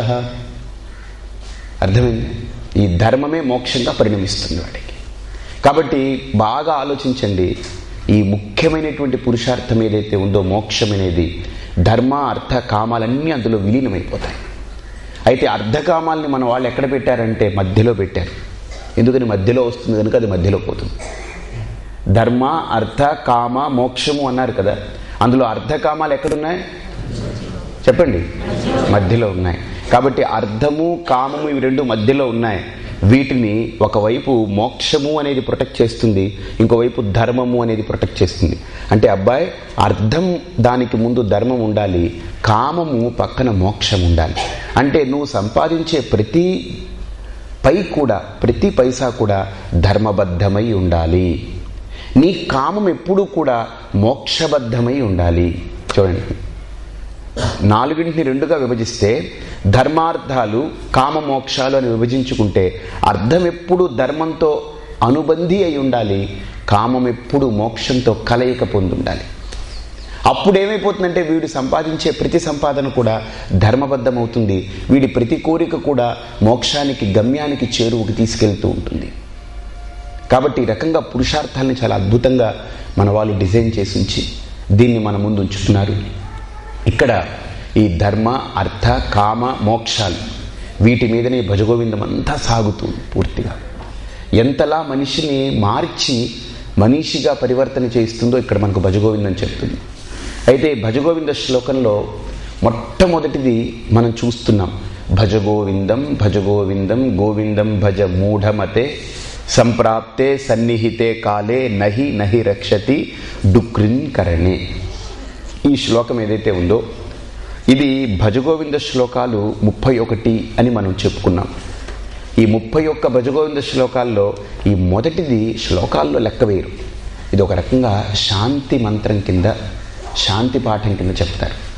అర్థమైంది? ఈ ధర్మమే మోక్షంగా పరిణమిస్తుంది వాడికి. కాబట్టి బాగా ఆలోచించండి ఈ ముఖ్యమైనటువంటి పురుషార్థం ఏదైతే ఉందో మోక్షం అనేది ధర్మ అర్థ కామాలన్నీ అందులో విలీనమైపోతాయి. అయితే అర్ధకామాల్ని మన వాళ్ళు ఎక్కడ పెట్టారంటే మధ్యలో పెట్టారు. ఎందుకని మధ్యలో వస్తుంది కనుక అది మధ్యలో పోతుంది. ధర్మ అర్థ కామ మోక్షము అన్నారు కదా అందులో అర్ధకామాలు ఎక్కడున్నాయి? చెప్పండి. మధ్యలో ఉన్నాయి. కాబట్టి అర్థము కామము ఇవి రెండు మధ్యలో ఉన్నాయి. వీటిని ఒకవైపు మోక్షము అనేది ప్రొటెక్ట్ చేస్తుంది ఇంకోవైపు ధర్మము అనేది ప్రొటెక్ట్ చేస్తుంది. అంటే అబ్బాయి అర్థం దానికి ముందు ధర్మం ఉండాలి కామము పక్కన మోక్షం ఉండాలి. అంటే నువ్వు సంపాదించే ప్రతి పై కూడా ప్రతి పైసా కూడా ధర్మబద్ధమై ఉండాలి. నీ కామం ఎప్పుడూ కూడా మోక్షబద్ధమై ఉండాలి. చూడండి. నాలుగింటిని రెండుగా విభజిస్తే ధర్మార్థాలు కామ మోక్షాలు అని విభజించుకుంటే అర్థం ఎప్పుడు ధర్మంతో అనుబంధి అయి ఉండాలి కామం ఎప్పుడు మోక్షంతో కలయిక పొంది ఉండాలి అప్పుడు ఏమైపోతుందంటే వీడు సంపాదించే ప్రతి సంపాదన కూడా ధర్మబద్ధమవుతుంది. వీడి ప్రతి కోరిక కూడా మోక్షానికి గమ్యానికి చేరువకు తీసుకెళ్తూ ఉంటుంది. కాబట్టి ఈ రకంగా పురుషార్థాలని చాలా అద్భుతంగా మన వాళ్ళు డిజైన్ చేసి ఉంచి దీన్ని మన ముందు ఉంచుతున్నారు. ఇక్కడ ఈ ధర్మ అర్థ కామ మోక్షాలు వీటి మీదనే భజగోవిందం అంతా సాగుతుంది పూర్తిగా. ఎంతలా మనిషిని మార్చి మనిషిగా పరివర్తన చేస్తుందో ఇక్కడ మనకు భజగోవిందం చెప్తుంది. అయితే భజగోవింద శ్లోకంలో మొట్టమొదటిది మనం చూస్తున్నాం. భజగోవిందం భజగోవిందం గోవిందం భజ మూఢమతే సంప్రాప్తే సన్నిహితే కాలే నహి నహి రక్షతి డుక్రిన్ కరణే. ఈ శ్లోకం ఏదైతే ఉందో ఇది భజగోవింద శ్లోకాలు ముప్పై ఒకటి అని మనం చెప్పుకున్నాం. ఈ ముప్పై ఒక్క భజగోవింద శ్లోకాల్లో ఈ మొదటిది శ్లోకాల్లో లెక్క వేయరు. ఇది ఒక రకంగా శాంతి మంత్రం కింద శాంతి పాఠం కింద చెప్తారు.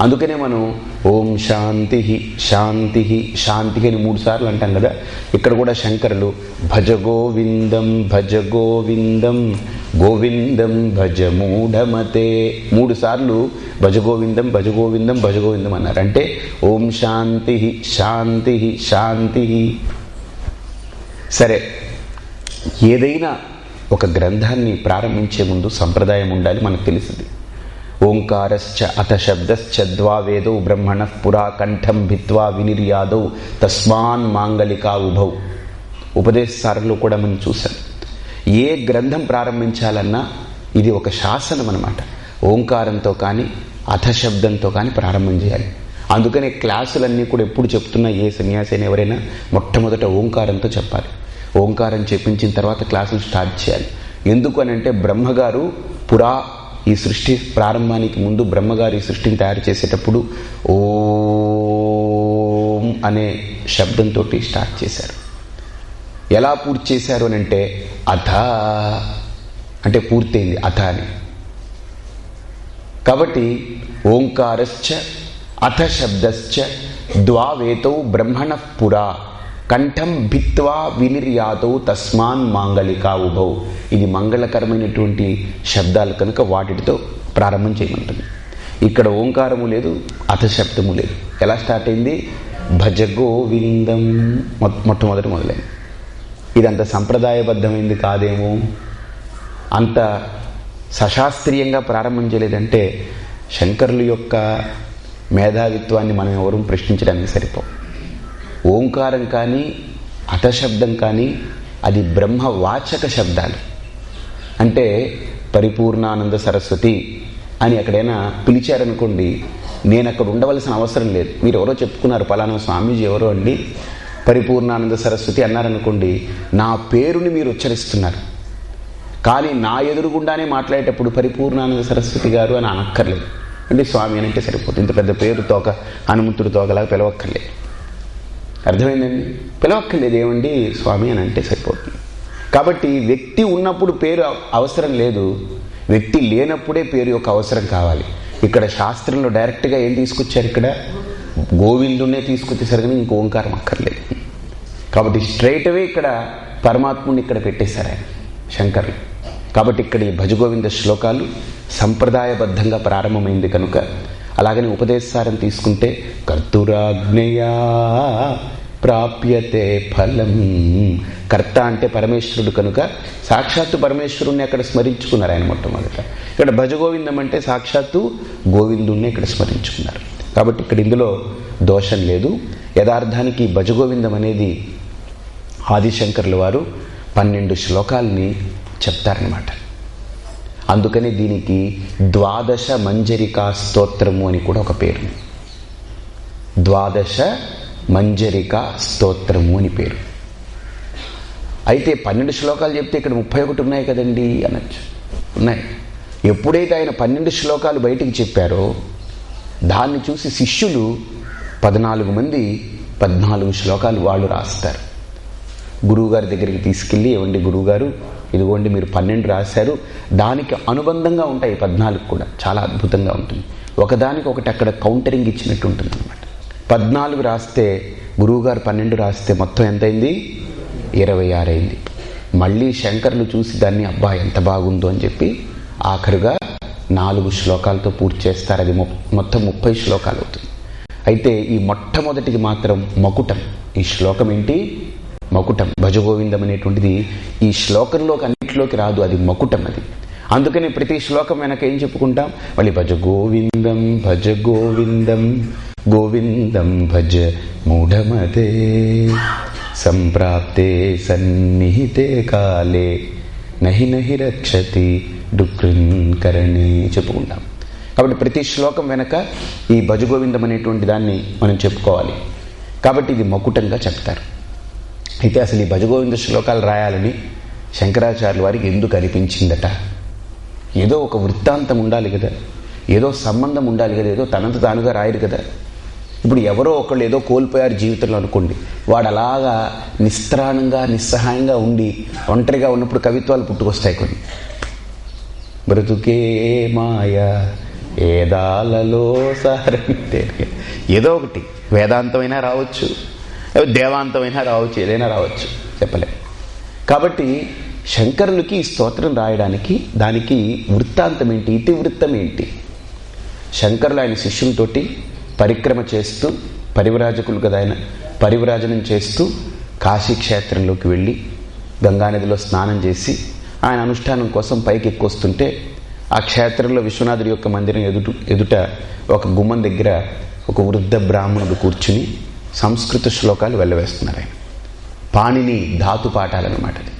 అందుకనే మనం ఓం శాంతి శాంతి శాంతి అని మూడు సార్లు అంటాం కదా. ఇక్కడ కూడా శంకరులు భజ గోవిందం భజ గోవిందం గోవిందం భజ మూఢమతే. మూడు సార్లు భజ గోవిందం భజ గోవిందం భజ గోవిందం అన్నారు. అంటే ఓం శాంతి శాంతి శాంతి. సరే ఏదైనా ఒక గ్రంథాన్ని ప్రారంభించే ముందు సంప్రదాయం ఉండాలి మనకు తెలిసింది ఓంకారశ్చ అథ శబ్దశ్చద్వావేదౌ బ్రహ్మణ పురా కంఠం భిత్వా వినిర్యాదౌ తస్మాన్ మాంగళికా ఉభౌ. ఉపదేశసారంలో కూడా మనం చూసాం ఏ గ్రంథం ప్రారంభించాలన్నా ఇది ఒక శాసనం అనమాట ఓంకారంతో కానీ అథశబ్దంతో కానీ ప్రారంభం చేయాలి. అందుకనే క్లాసులన్నీ కూడా ఎప్పుడు చెప్తున్నా ఏ సన్యాసి అయినా ఎవరైనా మొట్టమొదట ఓంకారంతో చెప్పాలి. ఓంకారం చెప్పించిన తర్వాత క్లాసులు స్టార్ట్ చేయాలి. ఎందుకు అని అంటే బ్రహ్మగారు పురా ఈ సృష్టి ప్రారంభానికి ముందు బ్రహ్మగారు ఈ సృష్టిని తయారు చేసేటప్పుడు ఓం అనే శబ్దంతో స్టార్ట్ చేశారు. ఎలా పూర్తి చేశారు అని అంటే అథ అంటే పూర్తయింది అథ అని. కాబట్టి ఓంకారశ్చ అథ శబ్దశ్చ ద్వావేతౌ బ్రహ్మణ పురా కంఠం భిత్వా వినిర్యాతౌ తస్మాన్ మాంగళికా ఉభౌ. ఇది మంగళకరమైనటువంటి శబ్దాలు కనుక వాటితో ప్రారంభం చేయమంటుంది. ఇక్కడ ఓంకారము లేదు అథశబ్దము లేదు. ఎలా స్టార్ట్ అయింది? భజ మొ మొట్టమొదటి మొదలైంది. ఇదంత సంప్రదాయబద్ధమైంది కాదేమో? అంత సశాస్త్రీయంగా ప్రారంభం చేయలేదంటే శంకరుల యొక్క మేధావిత్వాన్ని మనం ఎవరూ ప్రశ్నించడానికి సరిపో ఓంకారం కానీ అతశబ్దం కానీ అది బ్రహ్మవాచక శబ్దాలు. అంటే పరిపూర్ణానంద సరస్వతి అని ఎక్కడైనా పిలిచారనుకోండి నేను అక్కడ ఉండవలసిన అవసరం లేదు. మీరు ఎవరో చెప్పుకున్నారు పలానా స్వామీజీ ఎవరో అండి? పరిపూర్ణానంద సరస్వతి అన్నారనుకోండి నా పేరుని మీరు ఉచ్చరిస్తున్నారు. కానీ నా ఎదురుగుండానే మాట్లాడేటప్పుడు పరిపూర్ణానంద సరస్వతి గారు అని అనక్కర్లేదు. అంటే స్వామి అని అంటే సరిపోతుంది. ఇంత పెద్ద పేరు తోక హనుమంతుడు తోకలాగా పిలవక్కర్లేదు. అర్థమైందండి? పిలవక్కర్లేదు ఏమండి? స్వామి అని అంటే సరిపోతుంది. కాబట్టి వ్యక్తి ఉన్నప్పుడు పేరు అవసరం లేదు. వ్యక్తి లేనప్పుడే పేరు యొక్క అవసరం కావాలి. ఇక్కడ శాస్త్రంలో డైరెక్ట్గా ఏం తీసుకొచ్చారు ఇక్కడ? గోవిందునే తీసుకొచ్చేసరికి ఇంక ఇంకో ఓంకారం అక్కర్లేదు. కాబట్టి స్ట్రైట్ అవే ఇక్కడ పరమాత్ముని ఇక్కడ పెట్టేశారు ఆయన శంకర్లు. కాబట్టి ఇక్కడ ఈ భజగోవింద శ్లోకాలు సంప్రదాయబద్ధంగా ప్రారంభమైంది కనుక అలాగని ఉపదేశారం తీసుకుంటే కర్తురాజ్ఞయా ప్రాప్యతే ఫలం. కర్త అంటే పరమేశ్వరుడు కనుక సాక్షాత్తు పరమేశ్వరుణ్ణి అక్కడ స్మరించుకున్నారు ఆయన మొట్టమొదట. ఇక్కడ భజగోవిందం అంటే సాక్షాత్తు గోవిందుణ్ణి ఇక్కడ స్మరించుకున్నారు. కాబట్టి ఇక్కడ ఇందులో దోషం లేదు. యథార్థానికి భజగోవిందం అనేది ఆదిశంకర్ల వారు పన్నెండు శ్లోకాల్ని చెప్తారనమాట అందుకని దీనికి ద్వాదశ మంజరికా స్తోత్రము అని కూడా ఒక పేరు. ద్వాదశ మంజరికా స్తోత్రము అని పేరు. అయితే పన్నెండు శ్లోకాలు చెప్తే ఇక్కడ ముప్పై ఒకటి ఉన్నాయి కదండి అనొచ్చు. ఉన్నాయి. ఎప్పుడైతే ఆయన పన్నెండు శ్లోకాలు బయటికి చెప్పారో దాన్ని చూసి శిష్యులు పద్నాలుగు మంది పద్నాలుగు శ్లోకాలు వాళ్ళు రాస్తారు. గురువుగారి దగ్గరికి తీసుకెళ్ళి ఇవ్వండి గురువుగారు ఇదిగోండి మీరు పన్నెండు రాశారు. దానికి అనుబంధంగా ఉంటాయి పద్నాలుగు కూడా. చాలా అద్భుతంగా ఉంటుంది. ఒకదానికి ఒకటి అక్కడ కౌంటరింగ్ ఇచ్చినట్టు ఉంటుంది అనమాట పద్నాలుగు రాస్తే గురువుగారు పన్నెండు రాస్తే మొత్తం ఎంతైంది? ఇరవై ఆరు అయింది మళ్ళీ శంకర్లు చూసి దాన్ని అబ్బా ఎంత బాగుందో అని చెప్పి ఆఖరుగా నాలుగు శ్లోకాలతో పూర్తి చేస్తారు. అది మొత్తం ముప్పై శ్లోకాలు అవుతుంది. అయితే ఈ మొట్టమొదటిది మాత్రం మకుటం. ఈ శ్లోకం ఏంటి? మకుటం. భజగోవిందం అనేటువంటిది ఈ శ్లోకంలోకి అన్నింటిలోకి రాదు. అది మకుటం అది. అందుకని ప్రతి శ్లోకం వెనక ఏం చెప్పుకుంటాం? మళ్ళీ భజ గోవిందం భజ గోవిందం గోవిందం భజ మూఢమతే. సంప్రాప్తే సన్నిహితే కాలే నహి నహి రక్షతి డుక్రింకరణి చెప్పుకుంటాం. కాబట్టి ప్రతి శ్లోకం వెనక ఈ భజగోవిందం అనేటువంటి దాన్ని మనం చెప్పుకోవాలి. కాబట్టి ఇది మకుటంగా చెప్తారు. అయితే అసలు ఈ భజగోవింద శ్లోకాలు రాయాలని శంకరాచార్యుల వారికి ఎందుకు అనిపించిందట? ఏదో ఒక వృత్తాంతం ఉండాలి కదా. ఏదో సంబంధం ఉండాలి కదా. ఏదో తనంత తానుగా రాయరు కదా. ఇప్పుడు ఎవరో ఒకళ్ళు ఏదో కోల్పోయారు జీవితంలో అనుకోండి. వాడు అలాగా నిస్త్రాణంగా నిస్సహాయంగా ఉండి ఒంటరిగా ఉన్నప్పుడు కవిత్వాలు పుట్టుకొస్తాయి కొన్ని. బ్రతుకే మాయ ఏదాలలో సారంటే ఏదో ఒకటి. వేదాంతమైనా రావచ్చు. దేవాంతమైనా రావచ్చు. ఏదైనా రావచ్చు. చెప్పలే. కాబట్టి శంకరులకి ఈ స్తోత్రం రాయడానికి దానికి వృత్తాంతం ఏంటి? ఇతివృత్తం ఏంటి? శంకరులు ఆయన శిష్యులతోటి పరిక్రమ చేస్తూ పరివరాజకులు కదా ఆయన పరివరాజనం చేస్తూ కాశీక్షేత్రంలోకి వెళ్ళి గంగానదిలో స్నానం చేసి ఆయన అనుష్ఠానం కోసం పైకి ఎక్కువస్తుంటే ఆ క్షేత్రంలో విశ్వనాథుడి యొక్క మందిరం ఎదుట ఎదుట ఒక గుమ్మం దగ్గర ఒక వృద్ధ బ్రాహ్మణుడు కూర్చుని సంస్కృత శ్లోకాలు వెళ్ళవేస్తున్నారు ఆయన. పాణిని ధాతు పాఠాలన్నమాట అది.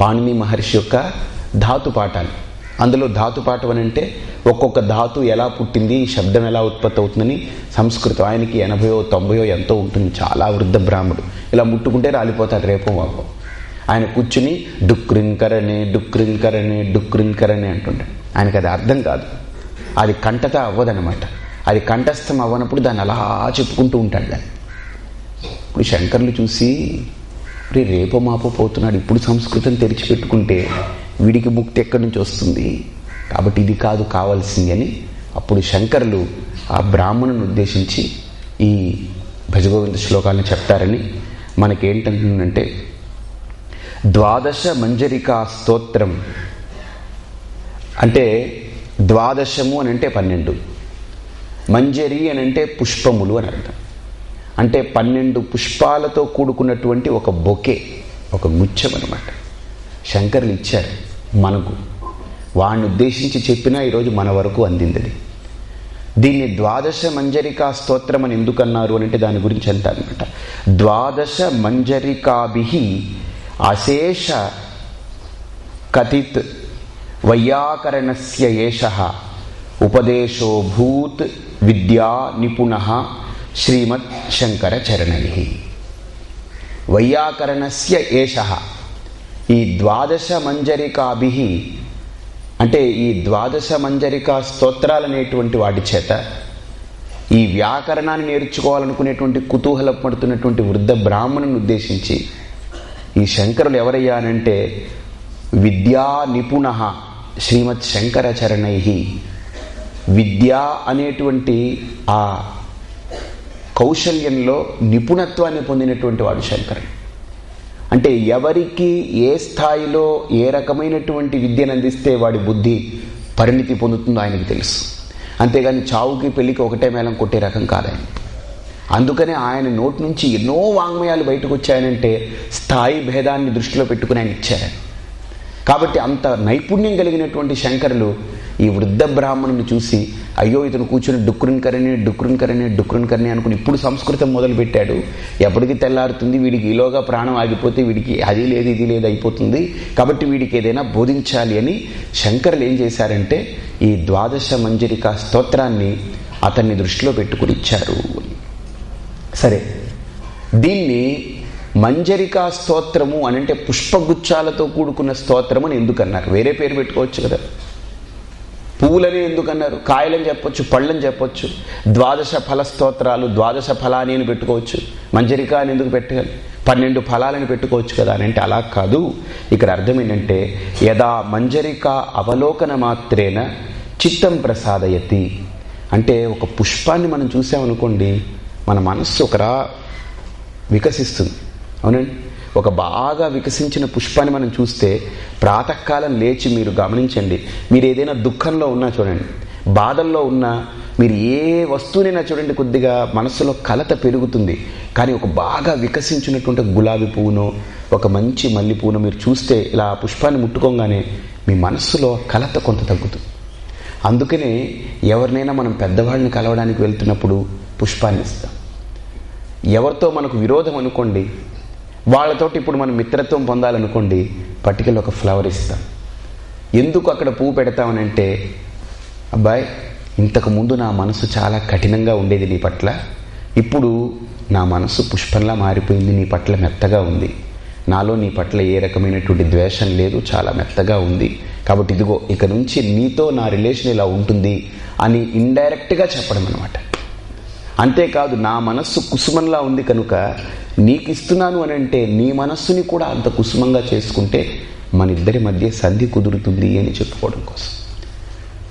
పాణిని మహర్షి యొక్క ధాతు పాఠాలు. అందులో ధాతు పాఠం అని అంటే ఒక్కొక్క ధాతు ఎలా పుట్టింది శబ్దం ఎలా ఉత్పత్తి అవుతుందని సంస్కృతం. ఆయనకి ఎనభయో తొంభయో ఎంతో ఉంటుంది. చాలా వృద్ధ బ్రాహ్మడు. ఇలా ముట్టుకుంటే రాలిపోతాడు రేపో మాపో ఆయన కూర్చుని డుక్రింకరనే డుక్రింకరనే డుక్రింకరనే అంటుంటాడు ఆయనకి అది అర్థం కాదు. అది కంఠత అవ్వదనమాట అది కంఠస్థం అవ్వనప్పుడు దాన్ని అలా చెప్పుకుంటూ ఉంటాడు దాన్ని. ఇప్పుడు శంకర్లు చూసి రే రేపో మాపో పోతున్నాడు. ఇప్పుడు సంస్కృతం తెరిచిపెట్టుకుంటే వీడికి ముక్తి ఎక్కడి నుంచి వస్తుంది? కాబట్టి ఇది కాదు కావాల్సింది అని అప్పుడు శంకరులు ఆ బ్రాహ్మణుని ఉద్దేశించి ఈ భజగోవింద శ్లోకాలను చెప్తారని మనకేంటంటుందంటే ద్వాదశ మంజరికా స్తోత్రం. అంటే ద్వాదశము అని అంటే పన్నెండు. మంజరి అని అంటే పుష్పములు అని అర్థం. అంటే పన్నెండు పుష్పాలతో కూడుకున్నటువంటి ఒక బొకే ఒక గుచ్చం అనమాట శంకర్లు ఇచ్చారు మనకు. వాడిని ఉద్దేశించి చెప్పినా ఈరోజు మన వరకు అందింది అది దీన్ని ద్వాదశ మంజరికా స్తోత్రం అని ఎందుకు అన్నారు అని అంటే దాని గురించి అంటారనమాట ద్వాదశ మంజరికాభి అశేష కథిత్ వైయాకరణస్య ఏష ఉపదేశోభూత్ విద్యా నిపుణ శ్రీమద్ శంకర చరణై వైయాకరణస్య ఏష. ఈ ద్వాదశ మంజరికాభి అంటే ఈ ద్వాదశ మంజరికా స్తోత్రాలనేటువంటి వాటి చేత ఈ వ్యాకరణాన్ని నేర్చుకోవాలనుకునేటువంటి కుతూహలం పడుతున్నటువంటి వృద్ధ బ్రాహ్మణుని ఉద్దేశించి ఈ శంకరులు ఎవరయ్యానంటే విద్యా నిపుణ శ్రీమద్ శంకరచరణై. విద్య అనేటువంటి ఆ కౌశల్యంలో నిపుణత్వాన్ని పొందినటువంటి వాడు శంకరుడు. అంటే ఎవరికి ఏ స్థాయిలో ఏ రకమైనటువంటి విద్యను అందిస్తే వాడి బుద్ధి పరిణితి పొందుతుందో ఆయనకి తెలుసు. అంతేగాని చావుకి పెళ్ళికి ఒకటే మేళం కొట్టే రకం కాదాయన అందుకనే ఆయన నోటి నుంచి ఎన్నో వాంగ్మయాలు బయటకు వచ్చాయనంటే స్థాయి భేదాన్ని దృష్టిలో పెట్టుకుని ఆయన ఇచ్చారు. కాబట్టి అంత నైపుణ్యం కలిగినటువంటి శంకరులు ఈ వృద్ధ బ్రాహ్మణుని చూసి అయ్యో ఇతను కూర్చుని డుక్కురుని కరణి డుక్కురుని కరణి డుక్కురుని కరణి అనుకుని ఇప్పుడు సంస్కృతం మొదలుపెట్టాడు. ఎప్పటికీ ఎప్పటికి తెల్లారుతుంది వీడికి ఈలోగా ప్రాణం ఆగిపోతే వీడికి అది లేదు ఇది లేదు అయిపోతుంది. కాబట్టి వీడికి ఏదైనా బోధించాలి అని శంకరులు ఏం చేశారంటే ఈ ద్వాదశ మంజరిక స్తోత్రాన్ని అతన్ని దృష్టిలో పెట్టుకుని ఇచ్చారు సరే. దీన్ని మంజరికా స్తోత్రము అని అంటే పుష్పగుచ్చాలతో కూడుకున్న స్తోత్రం అని ఎందుకన్నారు? వేరే పేరు పెట్టుకోవచ్చు కదా. పువ్వులని ఎందుకన్నారు? కాయలని చెప్పొచ్చు పళ్ళని చెప్పొచ్చు ద్వాదశ ఫల స్తోత్రాలు ద్వాదశ ఫలాని అని పెట్టుకోవచ్చు. మంజరిక అని ఎందుకు పెట్టాలి? పన్నెండు ఫలాలని పెట్టుకోవచ్చు కదా అని అంటే అలా కాదు. ఇక్కడ అర్థం ఏంటంటే యదా మంజరిక అవలోకన మాత్రేన చిత్తం ప్రసాదయతి. అంటే ఒక పుష్పాన్ని మనం చూసామనుకోండి మన మనస్సు ఒకరా వికసిస్తుంది. అవునండి? ఒక బాగా వికసించిన పుష్పాన్ని మనం చూస్తే ప్రాతకాలం లేచి మీరు గమనించండి. మీరు ఏదైనా దుఃఖంలో ఉన్నా చూడండి. బాధల్లో ఉన్నా మీరు ఏ వస్తువునైనా చూడండి కొద్దిగా మనసులో కలత పెరుగుతుంది. కానీ ఒక బాగా వికసించినటువంటి గులాబీ పువ్వును ఒక మంచి మల్లి పువ్వును మీరు చూస్తే ఇలా ఆ పుష్పాన్ని ముట్టుకోగానే మీ మనస్సులో కలత కొంత తగ్గుతుంది. అందుకనే ఎవరినైనా మనం పెద్దవాళ్ళని కలవడానికి వెళ్తున్నప్పుడు పుష్పాన్ని ఇస్తాం. ఎవరితో మనకు విరోధం అనుకోండి వాళ్ళతోటి ఇప్పుడు మనం మిత్రత్వం పొందాలనుకోండి పట్టికలో ఒక ఫ్లవర్ ఇస్తాం. ఎందుకు అక్కడ పువ్వు పెడతామనంటే అబ్బాయి ఇంతకు ముందు నా మనసు చాలా కఠినంగా ఉండేది నీ పట్ల. ఇప్పుడు నా మనసు పుష్పంలా మారిపోయింది నీ పట్ల మెత్తగా ఉంది. నాలో నీ పట్ల ఏ రకమైనటువంటి ద్వేషం లేదు చాలా మెత్తగా ఉంది. కాబట్టి ఇదిగో ఇక నుంచి నీతో నా రిలేషన్ ఇలా ఉంటుంది అని ఇండైరెక్ట్గా చెప్పడం అనమాట అంతేకాదు నా మనస్సు కుసుమంలా ఉంది కనుక నీకు ఇస్తున్నాను అని అంటే నీ మనస్సుని కూడా అంత కుసుమంగా చేసుకుంటే మన ఇద్దరి మధ్య సంధి కుదురుతుంది అని చెప్పుకోవడం కోసం.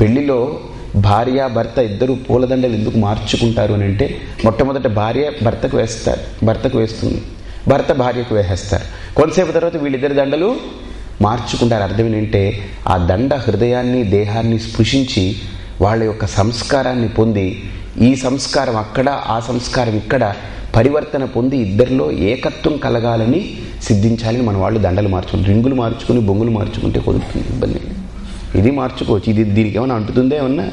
పెళ్ళిలో భార్య భర్త ఇద్దరు పూలదండలు ఎందుకు మార్చుకుంటారు అని అంటే మొట్టమొదట భార్య భర్తకు వేస్తారు భర్తకు వేస్తుంది. భర్త భార్యకు వేసేస్తారు. కొంతసేపు తర్వాత వీళ్ళిద్దరి దండలు మార్చుకుంటారు. అర్థం ఏంటంటే ఆ దండ హృదయాన్ని దేహాన్ని స్పృశించి వాళ్ళ యొక్క సంస్కారాన్ని పొంది ఈ సంస్కారం అక్కడ ఆ సంస్కారం ఇక్కడ పరివర్తన పొంది ఇద్దరిలో ఏకత్వం కలగాలని సిద్ధించాలని మన వాళ్ళు దండలు మార్చుకుని రింగులు మార్చుకుని బొంగులు మార్చుకుంటే కుదురుతుంది ఇబ్బంది ఇది మార్చుకోవచ్చు ఇది దీనికి ఏమైనా అంటుతుందో ఏమన్నా?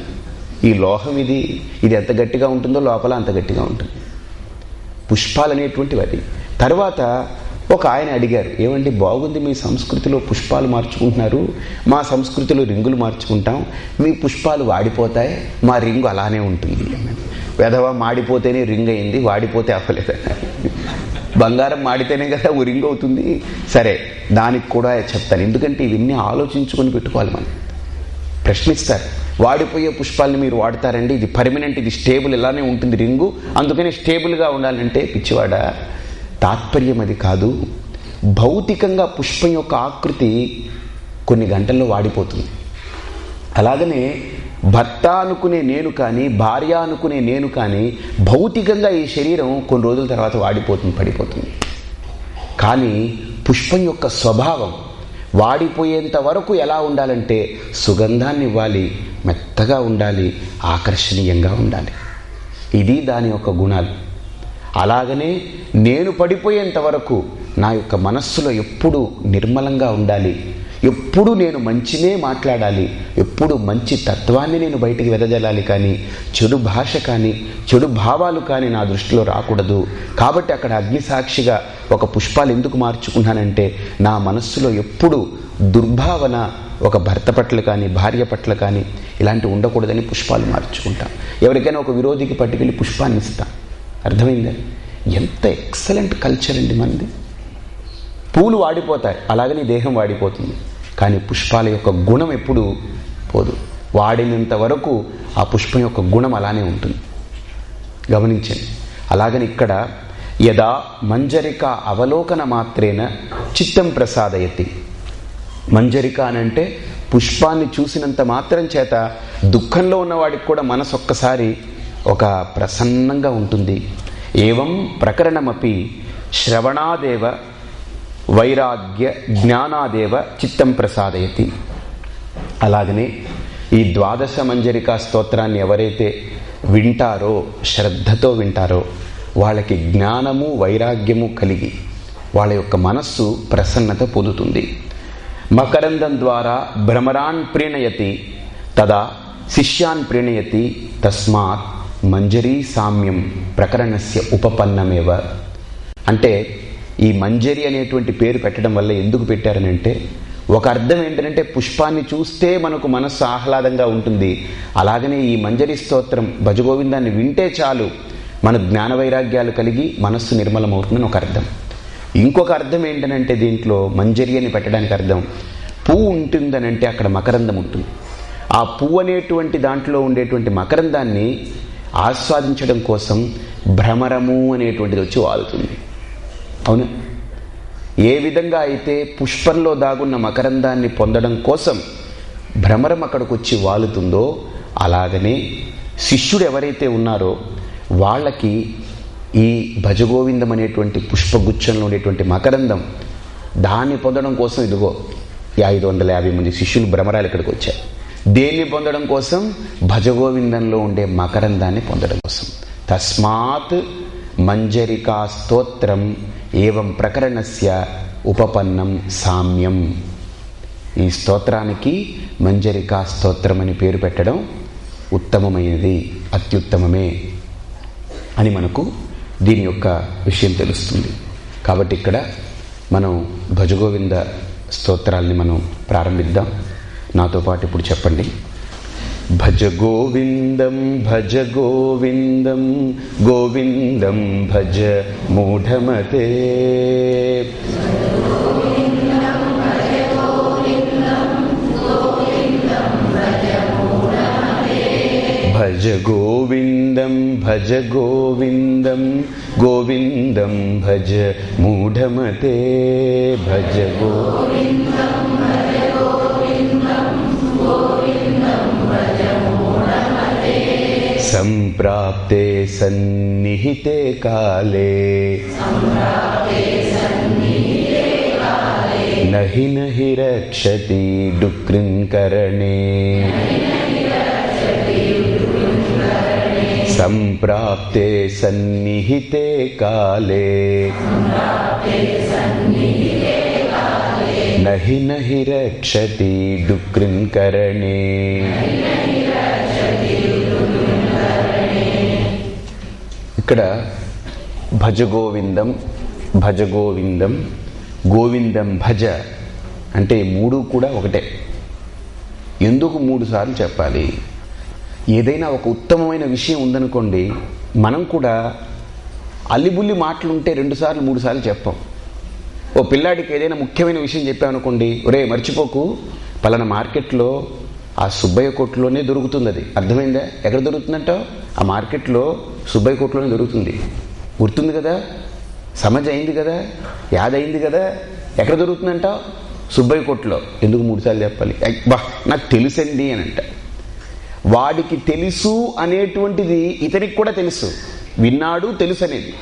ఈ లోహం ఇది ఇది ఎంత గట్టిగా ఉంటుందో లోపల అంత గట్టిగా ఉంటుంది. పుష్పాలు అనేటువంటివి అది. తర్వాత ఒక ఆయన అడిగారు ఏమండి బాగుంది మీ సంస్కృతిలో పుష్పాలు మార్చుకుంటున్నారు? మా సంస్కృతిలో రింగులు మార్చుకుంటాం. మీ పుష్పాలు వాడిపోతాయి. మా రింగు అలానే ఉంటుంది. వెధవ మాడిపోతేనే రింగ్ అయింది వాడిపోతే అవ్వలేదు బంగారం మాడితేనే కదా ఓ రింగ్ అవుతుంది. సరే దానికి కూడా చెప్తాను. ఎందుకంటే ఇవన్నీ ఆలోచించుకొని పెట్టుకోవాలి మనం. ప్రశ్నిస్తారు. వాడిపోయే పుష్పాలని మీరు వాడతారండి. ఇది పర్మనెంట్ ఇది స్టేబుల్ ఇలానే ఉంటుంది రింగు. అందుకని స్టేబుల్గా ఉండాలంటే పిచ్చివాడ? తాత్పర్యం అది కాదు. భౌతికంగా పుష్పం యొక్క ఆకృతి కొన్ని గంటల్లో వాడిపోతుంది. అలాగనే భర్త అనుకునే నేను కానీ భార్య అనుకునే నేను కానీ భౌతికంగా ఈ శరీరం కొన్ని రోజుల తర్వాత వాడిపోతుంది పడిపోతుంది. కానీ పుష్పం యొక్క స్వభావం వాడిపోయేంత వరకు ఎలా ఉండాలంటే సుగంధాన్ని ఇవ్వాలి మెత్తగా ఉండాలి ఆకర్షణీయంగా ఉండాలి. ఇది దాని యొక్క గుణాలు. అలాగనే నేను పడిపోయేంత వరకు నా యొక్క మనస్సులో ఎప్పుడు నిర్మలంగా ఉండాలి. ఎప్పుడు నేను మంచినే మాట్లాడాలి. ఎప్పుడు మంచి తత్వాన్ని నేను బయటికి వెదజల్లాలి కానీ చెడు భాష కానీ చెడు భావాలు కానీ నా దృష్టిలో రాకూడదు. కాబట్టి అక్కడ అగ్నిసాక్షిగా ఒక పుష్పాలు ఎందుకు మార్చుకున్నానంటే నా మనస్సులో ఎప్పుడు దుర్భావన ఒక భర్త పట్ల కానీ భార్య పట్ల కానీ ఇలాంటివి ఉండకూడదని పుష్పాలు మార్చుకుంటాం. ఎవరికైనా ఒక విరోధికి పట్టుకెళ్ళి పుష్పాన్ని ఇస్తాం అర్థమైందా? ఎంత ఎక్సలెంట్ కల్చర్ అండి మనది. పూలు వాడిపోతాయి. అలాగని దేహం వాడిపోతుంది. కానీ పుష్పాల యొక్క గుణం ఎప్పుడు పోదు. వాడినంత వరకు ఆ పుష్పం యొక్క గుణం అలానే ఉంటుంది. గమనించండి. అలాగని ఇక్కడ యదా మంజరిక అవలోకన మాత్రేన చిత్తం ప్రసాదయతి. మంజరిక అనంటే పుష్పాన్ని చూసినంత మాత్రం చేత దుఃఖంలో ఉన్నవాడికి కూడా మనసు ఒక్కసారి ఒక ప్రసన్నంగా ఉంటుంది. ఏవం ప్రకరణమపి శ్రవణాదేవ వైరాగ్య జ్ఞానాదేవ చిత్తం ప్రసాదయతి. అలాగనే ఈ ద్వాదశ మంజరికా స్తోత్రాన్ని ఎవరైతే వింటారో శ్రద్ధతో వింటారో వాళ్ళకి జ్ఞానము వైరాగ్యము కలిగి వాళ్ళ యొక్క మనస్సు ప్రసన్నత పొందుతుంది. మకరందం ద్వారా భ్రమరాన్ ప్రీణయతి తదా శిష్యాన్ ప్రీణయతి తస్మాత్ మంజరీ సామ్యం ప్రకరణస్య ఉపపన్నమేవ. అంటే ఈ మంజరి అనేటువంటి పేరు పెట్టడం వల్ల ఎందుకు పెట్టారనంటే ఒక అర్థం ఏంటంటే పుష్పాన్ని చూస్తే మనకు మనస్సు ఆహ్లాదంగా ఉంటుంది. అలాగనే ఈ మంజరి స్తోత్రం భజగోవిందాన్ని వింటే చాలు. మన జ్ఞాన వైరాగ్యాలు కలిగి మనస్సు నిర్మలమవుతుందని ఒక అర్థం. ఇంకొక అర్థం ఏంటనంటే దీంట్లో మంజరి అని పెట్టడానికి అర్థం. పువ్వు ఉంటుందనంటే అక్కడ మకరందం ఉంటుంది. ఆ పువ్వు అనేటువంటి దాంట్లో ఉండేటువంటి మకరందాన్ని ఆస్వాదించడం కోసం భ్రమరము అనేటువంటిది వచ్చి వాలుతుంది అవును? ఏ విధంగా అయితే పుష్పంలో దాగున్న మకరందాన్ని పొందడం కోసం భ్రమరం అక్కడికి వచ్చి వాలుతుందో అలాగనే శిష్యుడు ఎవరైతే ఉన్నారో వాళ్ళకి ఈ భజగోవిందం అనేటువంటి పుష్పగుచ్చంలో ఉండేటువంటి మకరందం దాన్ని పొందడం కోసం ఇదిగో ఈ ఐదు వందల యాభై మంది శిష్యులు భ్రమరాలు ఇక్కడికి వచ్చారు. దేన్ని పొందడం కోసం? భజగోవిందంలో ఉండే మకరందాన్ని పొందడం కోసం. తస్మాత్ మంజరికా స్తోత్రం ఏవం ప్రకరణస్య ఉపపన్నం సామ్యం. ఈ స్తోత్రానికి మంజరికా స్తోత్రం అని పేరు పెట్టడం ఉత్తమమైనది అత్యుత్తమమే అని మనకు దీని యొక్క విషయం తెలుస్తుంది. కాబట్టి ఇక్కడ మనం భజగోవింద స్తోత్రాల్ని మనం ప్రారంభిద్దాం. నాతో పాటు ఇప్పుడు చెప్పండి. భజ గోవిందం భజ గోవిందం గోవిందం భజ మూఢమతే. భజ గోవిందం భజ గోవిందం గోవిందం భజ మూఢమతే. భజ గో सम्प्राप्ते सन्निहिते काले। नहि नहि रक्षति डुकृङ्करणे सम्प्राप्ते सन्निहिते काले। नहि नहि रक्षति डुकृङ्करणे ఇక్కడ భజ గోవిందం భజ గోవిందం గోవిందం భజ అంటే మూడు కూడా ఒకటే. ఎందుకు మూడు సార్లు చెప్పాలి? ఏదైనా ఒక ఉత్తమమైన విషయం ఉందనుకోండి మనం కూడా అల్లిబుల్లి మాటలుంటే రెండు సార్లు మూడు సార్లు చెప్పాం. ఓ పిల్లాడికి ఏదైనా ముఖ్యమైన విషయం చెప్పామనుకోండి ఒరే మర్చిపోకు. పలానా మార్కెట్లో ఆ సుబ్బయ్య కొట్టులోనే దొరుకుతుంది అది అర్థమైందా? ఎక్కడ దొరుకుతుందంట? ఆ మార్కెట్లో సుబ్బయ్య కోట్లోనే దొరుకుతుంది. గుర్తుంది కదా? సమజ్ అయింది కదా? యాదైంది కదా? ఎక్కడ దొరుకుతుందంట? సుబ్బయ్య కోట్లో. ఎందుకు మూడుసార్లు చెప్పాలి? బా నాకు తెలుసండి అని అంట వాడికి తెలుసు అనేటువంటిది ఇతనికి కూడా తెలుసు. విన్నాడు తెలుసు అనేది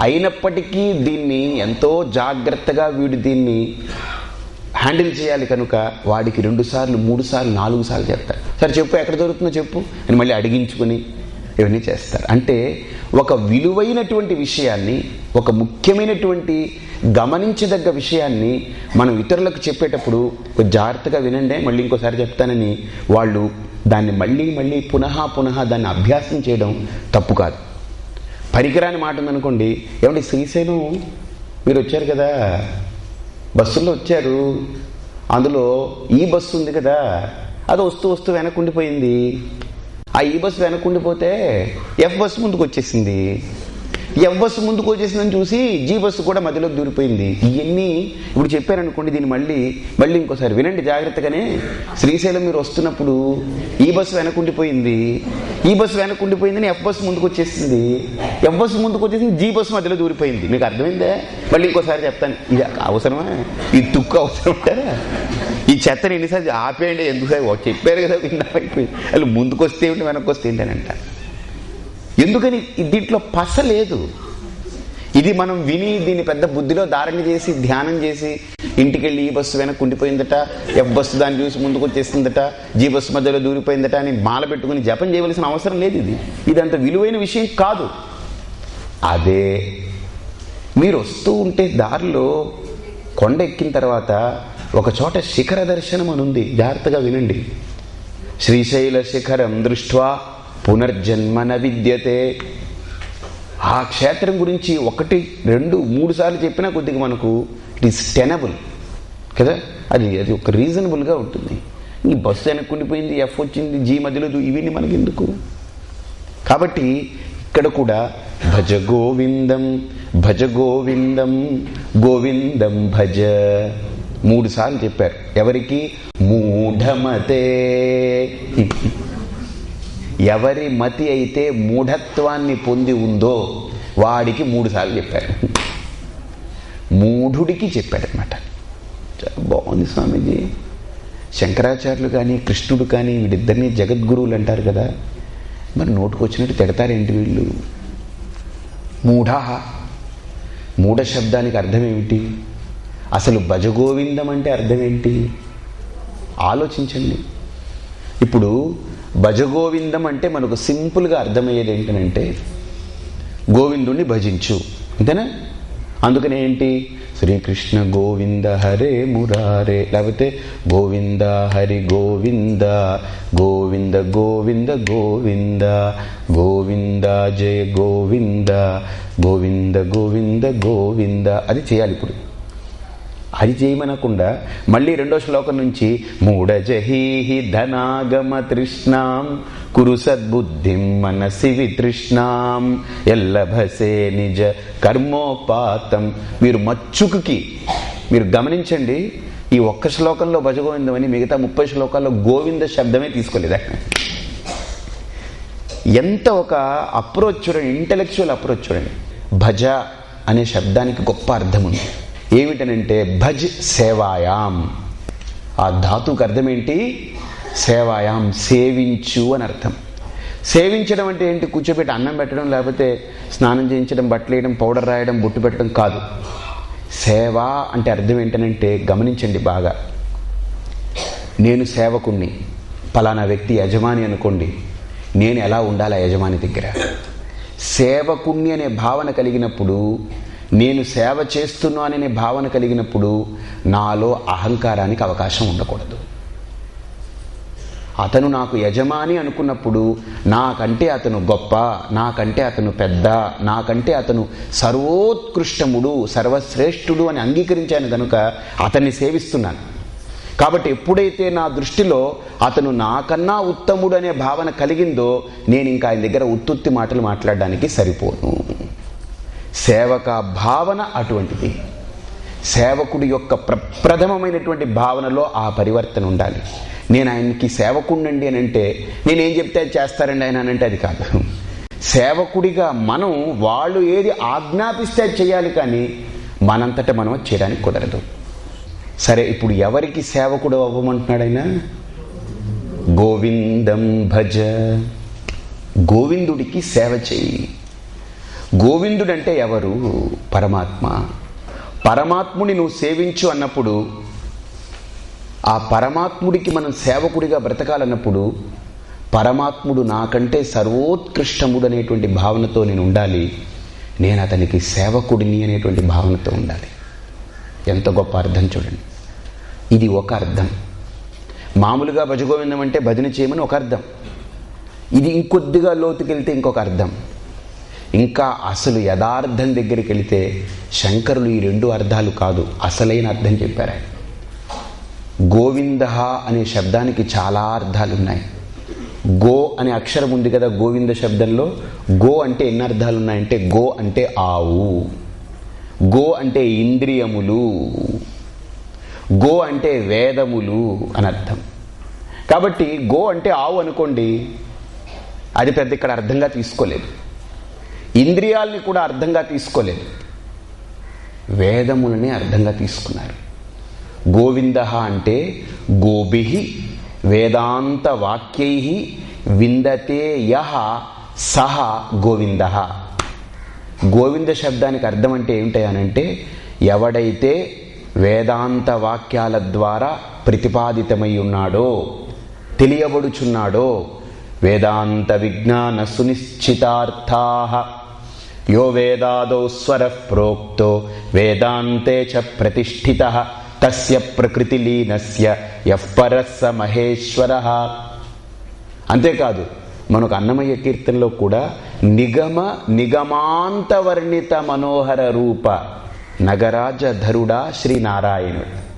అయినప్పటికీ దీన్ని ఎంతో జాగ్రత్తగా వీడు దీన్ని హ్యాండిల్ చేయాలి కనుక వాడికి రెండు సార్లు మూడు సార్లు నాలుగు సార్లు చెప్తారు. సరే చెప్పు ఎక్కడ దొరుకుతుందో చెప్పు. అని మళ్ళీ అడిగించుకుని ఇవన్నీ చేస్తారు. అంటే ఒక విలువైనటువంటి విషయాన్ని ఒక ముఖ్యమైనటువంటి గమనించదగ్గ విషయాన్ని మనం ఇతరులకు చెప్పేటప్పుడు జాగ్రత్తగా వినండి మళ్ళీ ఇంకోసారి చెప్తానని వాళ్ళు దాన్ని మళ్ళీ మళ్ళీ పునః పునః దాన్ని అభ్యాసం చేయడం తప్పు కాదు. పరికరాన్ని మాట ఉందనుకోండి ఏమంటే శ్రీశైలం మీరు వచ్చారు కదా? బస్సుల్లో వచ్చారు. అందులో ఈ బస్సు ఉంది కదా అది వస్తూ వస్తూ వెనక్కుండిపోయింది. ఆ ఈ బస్సు వెనక్కుండిపోతే ఎఫ్ బస్సు ముందుకు వచ్చేసింది ఎవ్వస్సు బస్సు ముందుకు వచ్చేసిందని చూసి జీ బస్సు కూడా మధ్యలోకి దూరిపోయింది. ఇవన్నీ ఇప్పుడు చెప్పారనుకోండి దీన్ని మళ్ళీ మళ్ళీ ఇంకోసారి వినండి జాగ్రత్తగానే. శ్రీశైలం మీరు వస్తున్నప్పుడు ఈ బస్సు వెనకుండిపోయింది ఈ బస్సు వెనకుండిపోయిందని ఎఫ్ బస్సు ముందుకు వచ్చేసింది. ఎఫ్ బస్సు ముందుకు వచ్చేసింది జీ బస్సు మధ్యలో దూరిపోయింది. మీకు అర్థమైందే? మళ్ళీ ఇంకోసారి చెప్తాను. ఇది అవసరమా? ఈ తుక్కు అవసరం ఈ చెత్తని ఎన్నిసార్లు ఆపేయండి ఎందుకు? సార్ చెప్పారు కదా విన్నా అయిపోయింది అసలు ముందుకు వస్తే ఏంటి వెనక్కి వస్తే ఏంటని అంటారు ఎందుకని దీంట్లో పస లేదు. ఇది మనం విని దీన్ని పెద్ద బుద్ధిలో ధారణ చేసి ధ్యానం చేసి ఇంటికి వెళ్ళి ఈ బస్సు వెనక్కి ఉండిపోయిందట ఎఫ్ బస్సు దాన్ని చూసి ముందుకు వచ్చేస్తుందట జీ బస్సు మధ్యలో దూరిపోయిందట అని మాల పెట్టుకుని జపం చేయవలసిన అవసరం లేదు ఇది. ఇది అంత విలువైన విషయం కాదు. అదే మీరు వస్తూ ఉంటే దారిలో కొండ ఎక్కిన తర్వాత ఒక చోట శిఖర దర్శనం అని ఉంది. జాగ్రత్తగా వినండి. శ్రీశైల శిఖరం దృష్ట్వా పునర్జన్మన విద్యతే. ఆ క్షేత్రం గురించి ఒకటి రెండు మూడు సార్లు చెప్పినా కొద్దిగా మనకు ఇట్ ఈస్ టెనబుల్ కదా? అది అది ఒక రీజనబుల్గా ఉంటుంది. ఈ బస్సు వెనక్కుండిపోయింది ఎఫ్ వచ్చింది జీ మధ్యలో ఇవన్నీ మనకి ఎందుకు కాబట్టి ఇక్కడ కూడా భజ గోవిందం భజ గోవిందం గోవిందం భజ. మూడు సార్లు చెప్పారు. ఎవరికి? మూఢమతే. ఎవరి మతి అయితే మూఢత్వాన్ని పొంది ఉందో వాడికి మూడుసార్లు చెప్పారు మూఢుడికి చెప్పాడనమాట చాలా బాగుంది స్వామీజీ. శంకరాచార్యులు కానీ కృష్ణుడు కానీ వీడిద్దరిని జగద్గురువులు అంటారు కదా. మరి నోటుకొచ్చినట్టు తిడతారేంటి వీళ్ళు? మూఢ మూఢ శబ్దానికి అర్థం ఏమిటి అసలు భజగోవిందం అంటే అర్థం ఏంటి ఆలోచించండి. ఇప్పుడు భజగోవిందం అంటే మనకు సింపుల్గా అర్థమయ్యేది ఏంటంటే గోవిందుణ్ణి భజించు. అంతేనా? అందుకనే ఏంటి? శ్రీకృష్ణ గోవింద హరే మురారే. లేకపోతే గోవింద హరి గోవింద గోవింద గోవింద గోవింద గోవింద జయ గోవింద గోవింద గోవింద గోవింద. అది చేయాలి ఇప్పుడు. అది చేయమనకుండా మళ్ళీ రెండో శ్లోకం నుంచి మూఢజహీహి ధనాగమ తృష్ణాం కురు సద్బుద్ధిం మనసి వితృష్ణాం ఎల్లభసే నిజ కర్మోపాతం. మీరు మచ్చుకుకి మీరు గమనించండి ఈ ఒక్క శ్లోకంలో భజగోవిందమని మిగతా ముప్పై శ్లోకాల్లో గోవింద శబ్దమే తీసుకోలేదు. ఎంత ఒక అప్రోచ్ చూడండి ఇంటలెక్చువల్ అప్రోచ్ చూడండి. భజ అనే శబ్దానికి గొప్ప అర్థం ఉంది ఏమిటనంటే భజ్ సేవాయాం. ఆ ధాతుకు అర్థం ఏంటి సేవాయాం సేవించు అని అర్థం. సేవించడం అంటే ఏంటి? కూర్చోబెట్టి అన్నం పెట్టడం లేకపోతే స్నానం చేయించడం బట్టలు వేయడం పౌడర్ రాయడం బొట్టు పెట్టడం కాదు. సేవ అంటే అర్థం ఏంటనంటే గమనించండి బాగా. నేను సేవకుణ్ణి పలానా వ్యక్తి యజమాని అనుకోండి. నేను ఎలా ఉండాలి ఆ యజమాని దగ్గర? సేవకుణ్ణి అనే భావన కలిగినప్పుడు నేను సేవ చేస్తున్నాననే భావన కలిగినప్పుడు నాలో అహంకారానికి అవకాశం ఉండకూడదు. అతను నాకు యజమాని అనుకున్నప్పుడు నాకంటే అతను గొప్ప నాకంటే అతను పెద్ద నాకంటే అతను సర్వోత్కృష్టముడు సర్వశ్రేష్ఠుడు అని అంగీకరించాను కనుక అతన్ని సేవిస్తున్నాను. కాబట్టి ఎప్పుడైతే నా దృష్టిలో అతను నాకన్నా ఉత్తముడు అనే భావన కలిగిందో నేను ఇంకా ఆయన దగ్గర ఉత్తుత్తి మాటలు మాట్లాడడానికి సరిపోను. సేవక భావన అటువంటిది. సేవకుడి యొక్క ప్రప్రథమమైనటువంటి భావనలో ఆ పరివర్తన ఉండాలి. నేను ఆయనకి సేవకుండండి అని అంటే నేనేం చెప్తే చేస్తారండి ఆయన అంటే అది కాదు. సేవకుడిగా మనం వాళ్ళు ఏది ఆజ్ఞాపిస్తే చేయాలి కానీ మనంతట మనం చేయడానికి కుదరదు. సరే ఇప్పుడు ఎవరికి సేవకుడు అవ్వమంటున్నాడు ఆయన? గోవిందం భజ. గోవిందుడికి సేవ చేయి. గోవిందుడంటే ఎవరు? పరమాత్మ. పరమాత్ముని నువ్వు సేవించు అన్నప్పుడు ఆ పరమాత్ముడికి మనం సేవకుడిగా బ్రతకాలన్నప్పుడు పరమాత్ముడు నాకంటే సర్వోత్కృష్టముడు అనేటువంటి భావనతో నేను ఉండాలి. నేను అతనికి సేవకుడిని అనేటువంటి భావనతో ఉండాలి. ఎంత గొప్ప అర్థం చూడండి. ఇది ఒక అర్థం. మామూలుగా భజగోవిందం అంటే భజన చేయమని ఒక అర్థం. ఇది ఇంకొద్దిగా లోతుకెళ్తే ఇంకొక అర్థం. ఇంకా అసలు యథార్థం దగ్గరికి వెళితే శంకరులు ఈ రెండు అర్థాలు కాదు అసలైన అర్థం చెప్పారు. గోవింద అనే శబ్దానికి చాలా అర్థాలు ఉన్నాయి గో అనే అక్షరం ఉంది కదా గోవింద శబ్దంలో గో అంటే ఎన్ని అర్థాలు ఉన్నాయంటే గో అంటే ఆవు గో అంటే ఇంద్రియములు గో అంటే వేదములు అని అర్థం. కాబట్టి గో అంటే ఆవు అనుకోండి అది పెద్ద ఇక్కడ అర్థంగా తీసుకోలేదు. ఇంద్రియాలని కూడా అర్థంగా తీసుకోలేదు. వేదములని అర్థంగా తీసుకున్నారు. గోవింద అంటే గోభి వేదాంత వాక్యై విందతే యహ సహ గోవింద. గోవింద శబ్దానికి అర్థం అంటే ఏమిటయానంటే ఎవడైతే వేదాంత వాక్యాల ద్వారా ప్రతిపాదితమై ఉన్నాడో తెలియబడుచున్నాడో వేదాంత విజ్ఞాన సునిశ్చితార్థా యో వేదాదో స్వర ప్రోక్తో వేదాంతే చ ప్రతిష్ఠిత తస్య ప్రకృతిలీనస్య యఃపరస్స మహేశ్వర. అంతేకాదు మనకు అన్నమయ్య కీర్తనలో కూడా నిగమ నిగమాంతవర్ణిత మనోహర రూప నగరాజ ధరుడా శ్రీనారాయణుడు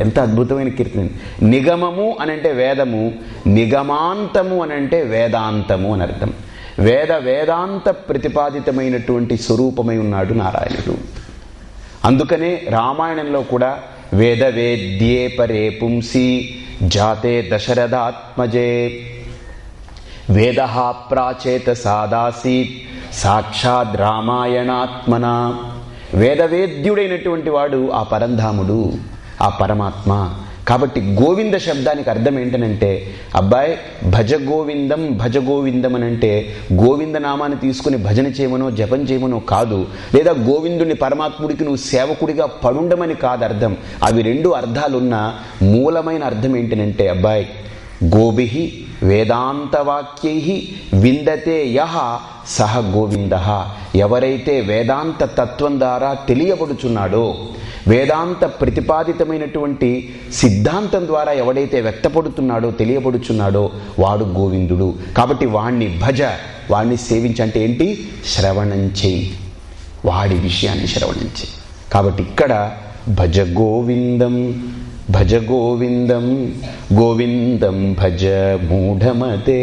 ఎంత అద్భుతమైన కీర్తన. నిగమము అనంటే వేదము నిగమాంతము అనంటే వేదాంతము అని అర్థం. వేద వేదాంత ప్రతిపాదితమైనటువంటి స్వరూపమై ఉన్నాడు నారాయణుడు. అందుకనే రామాయణంలో కూడా వేద వేద్యే పరే పుంసి జాతే దశరథాత్మజే. వేద ప్రాచేత సాదాసీత్ సాక్షాత్ రామాయణాత్మన. వేదవేద్యుడైనటువంటి వాడు ఆ పరంధాముడు ఆ పరమాత్మ. కాబట్టి గోవింద శబ్దానికి అర్థం ఏంటనంటే అబ్బాయి భజ గోవిందం భజ గోవిందం అని అంటే గోవింద నామాన్ని తీసుకుని భజన చేయమనో జపం చేయమనో కాదు. లేదా గోవిందుని పరమాత్ముడికి నువ్వు సేవకుడిగా పడుండమని కాదు అర్థం. అవి రెండు అర్థాలున్న మూలమైన అర్థం ఏంటనంటే అబ్బాయి గోభి వేదాంతవాక్యై విందతే యహ సహ గోవింద. ఎవరైతే వేదాంత తత్వం ద్వారా తెలియబడుచున్నాడో వేదాంత ప్రతిపాదితమైనటువంటి సిద్ధాంతం ద్వారా ఎవడైతే వ్యక్తపడుతున్నాడో తెలియబడుచున్నాడో వాడు గోవిందుడు. కాబట్టి వాణ్ణి భజ వాణ్ణి సేవించంటే ఏంటి? శ్రవణం చేయి. వాడి విషయాన్ని శ్రవణం చేయి. కాబట్టి ఇక్కడ భజ గోవిందం భజ గోవిందం గోవిందం భజ మూఢమతే.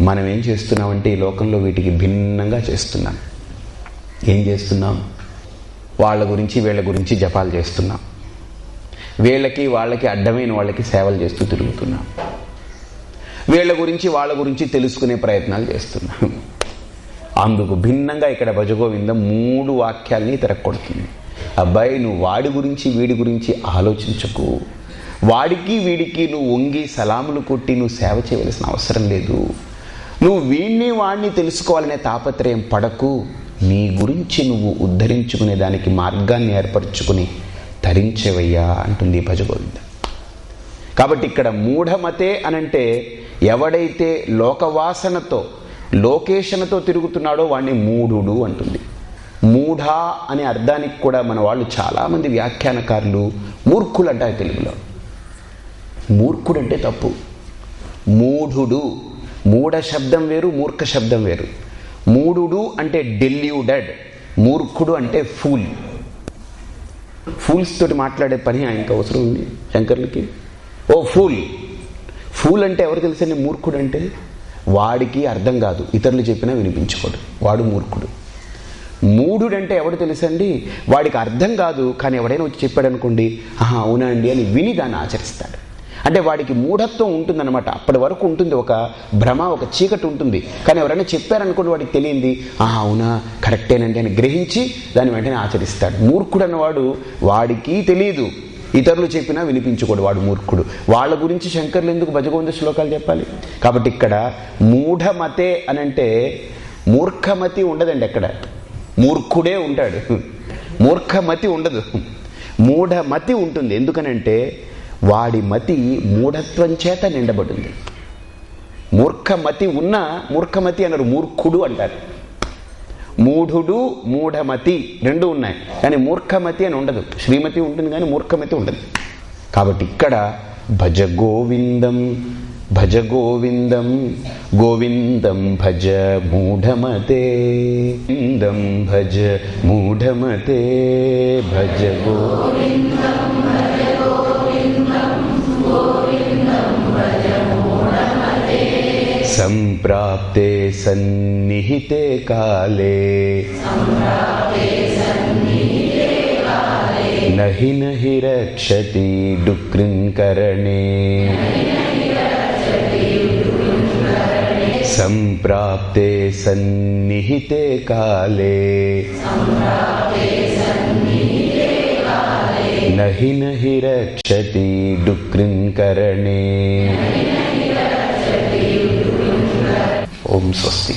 మనం ఏం చేస్తున్నామంటే ఈ లోకంలో వీటికి భిన్నంగా చేస్తున్నాం. ఏం చేస్తున్నాం? వాళ్ళ గురించి వీళ్ళ గురించి జపాలు చేస్తున్నాం. వీళ్ళకి వాళ్ళకి అడ్డమైన వాళ్ళకి సేవలు చేస్తూ తిరుగుతున్నాం. వీళ్ళ గురించి వాళ్ళ గురించి తెలుసుకునే ప్రయత్నాలు చేస్తున్నాం. అందుకు భిన్నంగా ఇక్కడ భజగోవిందం మూడు వాక్యాల్ని తిరగొడుతుంది అబ్బాయి నువ్వు వాడి గురించి వీడి గురించి ఆలోచించకు. వాడికి వీడికి నువ్వు వంగి సలాములు కొట్టి నువ్వు సేవ చేయవలసిన అవసరం లేదు. నువ్వు వీణ్ణి వాణ్ణి తెలుసుకోవాలనే తాపత్రయం పడకు. నీ గురించి నువ్వు ఉద్ధరించుకునే దానికి మార్గాన్ని ఏర్పరచుకుని తరించేవయ్యా అంటుంది భజగోవింద. కాబట్టి ఇక్కడ మూఢమతే అనంటే ఎవడైతే లోకవాసనతో లోకేషణతో తిరుగుతున్నాడో వాడిని మూఢుడు అంటుంది. మూఢ అనే అర్థానికి కూడా మన వాళ్ళు చాలామంది వ్యాఖ్యానకారులు మూర్ఖులు అంటారు తెలుగులో. మూర్ఖుడు అంటే తప్పు. మూఢుడు. మూఢ శబ్దం వేరు మూర్ఖ శబ్దం వేరు. మూఢుడు అంటే డెల్యూడెడ్ మూర్ఖుడు అంటే ఫూల్ ఫూల్స్ తోటి మాట్లాడే పని ఆయనకు అవసరం ఉంది శంకర్లకి ఓ ఫూల్ ఫూల్ అంటే ఎవరు తెలుసండి మూర్ఖుడు అంటే వాడికి అర్థం కాదు ఇతరులు చెప్పినా వినిపించుకోడు వాడు మూర్ఖుడు. మూఢుడంటే ఎవడు తెలుసండి? వాడికి అర్థం కాదు కానీ ఎవడైనా వచ్చి చెప్పాడు అనుకోండి ఆహా అవునా అండి? అని విని దాన్ని ఆచరిస్తాడు. అంటే వాడికి మూఢత్వం ఉంటుందన్నమాట. అప్పటి వరకు ఉంటుంది ఒక భ్రమ ఒక చీకటి ఉంటుంది. కానీ ఎవరైనా చెప్పారనుకోండి వాడికి తెలియంది ఆహా అవునా? కరెక్టేనండి అని గ్రహించి దాన్ని వెంటనే ఆచరిస్తాడు. మూర్ఖుడు అన్నవాడు వాడికి తెలియదు. ఇతరులు చెప్పినా వినిపించుకోడు వాడు మూర్ఖుడు. వాళ్ళ గురించి శంకర్లు ఎందుకు భజగోవింద శ్లోకాలు చెప్పాలి? కాబట్టి ఇక్కడ మూఢమతే అనంటే మూర్ఖమతి ఉండదండి ఎక్కడ? మూర్ఖుడే ఉంటాడు. మూర్ఖమతి ఉండదు. మూఢమతి ఉంటుంది. ఎందుకనంటే వాడి మతి మూఢత్వం చేత నిండబడింది మూర్ఖమతి ఉన్న మూర్ఖమతి అన్నారు మూర్ఖుడు అంటారు. మూఢుడు మూఢమతి రెండు ఉన్నాయి. కానీ మూర్ఖమతి అని ఉండదు. శ్రీమతి ఉంటుంది కానీ మూర్ఖమతి ఉండదు. కాబట్టి ఇక్కడ భజ గోవిందం భజ గోవిందం గోవిందం భజ మూఢమతే ఇందం భజ మూఢమతే భజ సంప్రాప్తే సన్నిహితే కాలే నహి నహి రక్షతి డుక్రింకరణే सम्प्राप्ते सन्निहिते काले। नहि नहि रक्षति डुकृङ्करणे ओम स्वस्ति।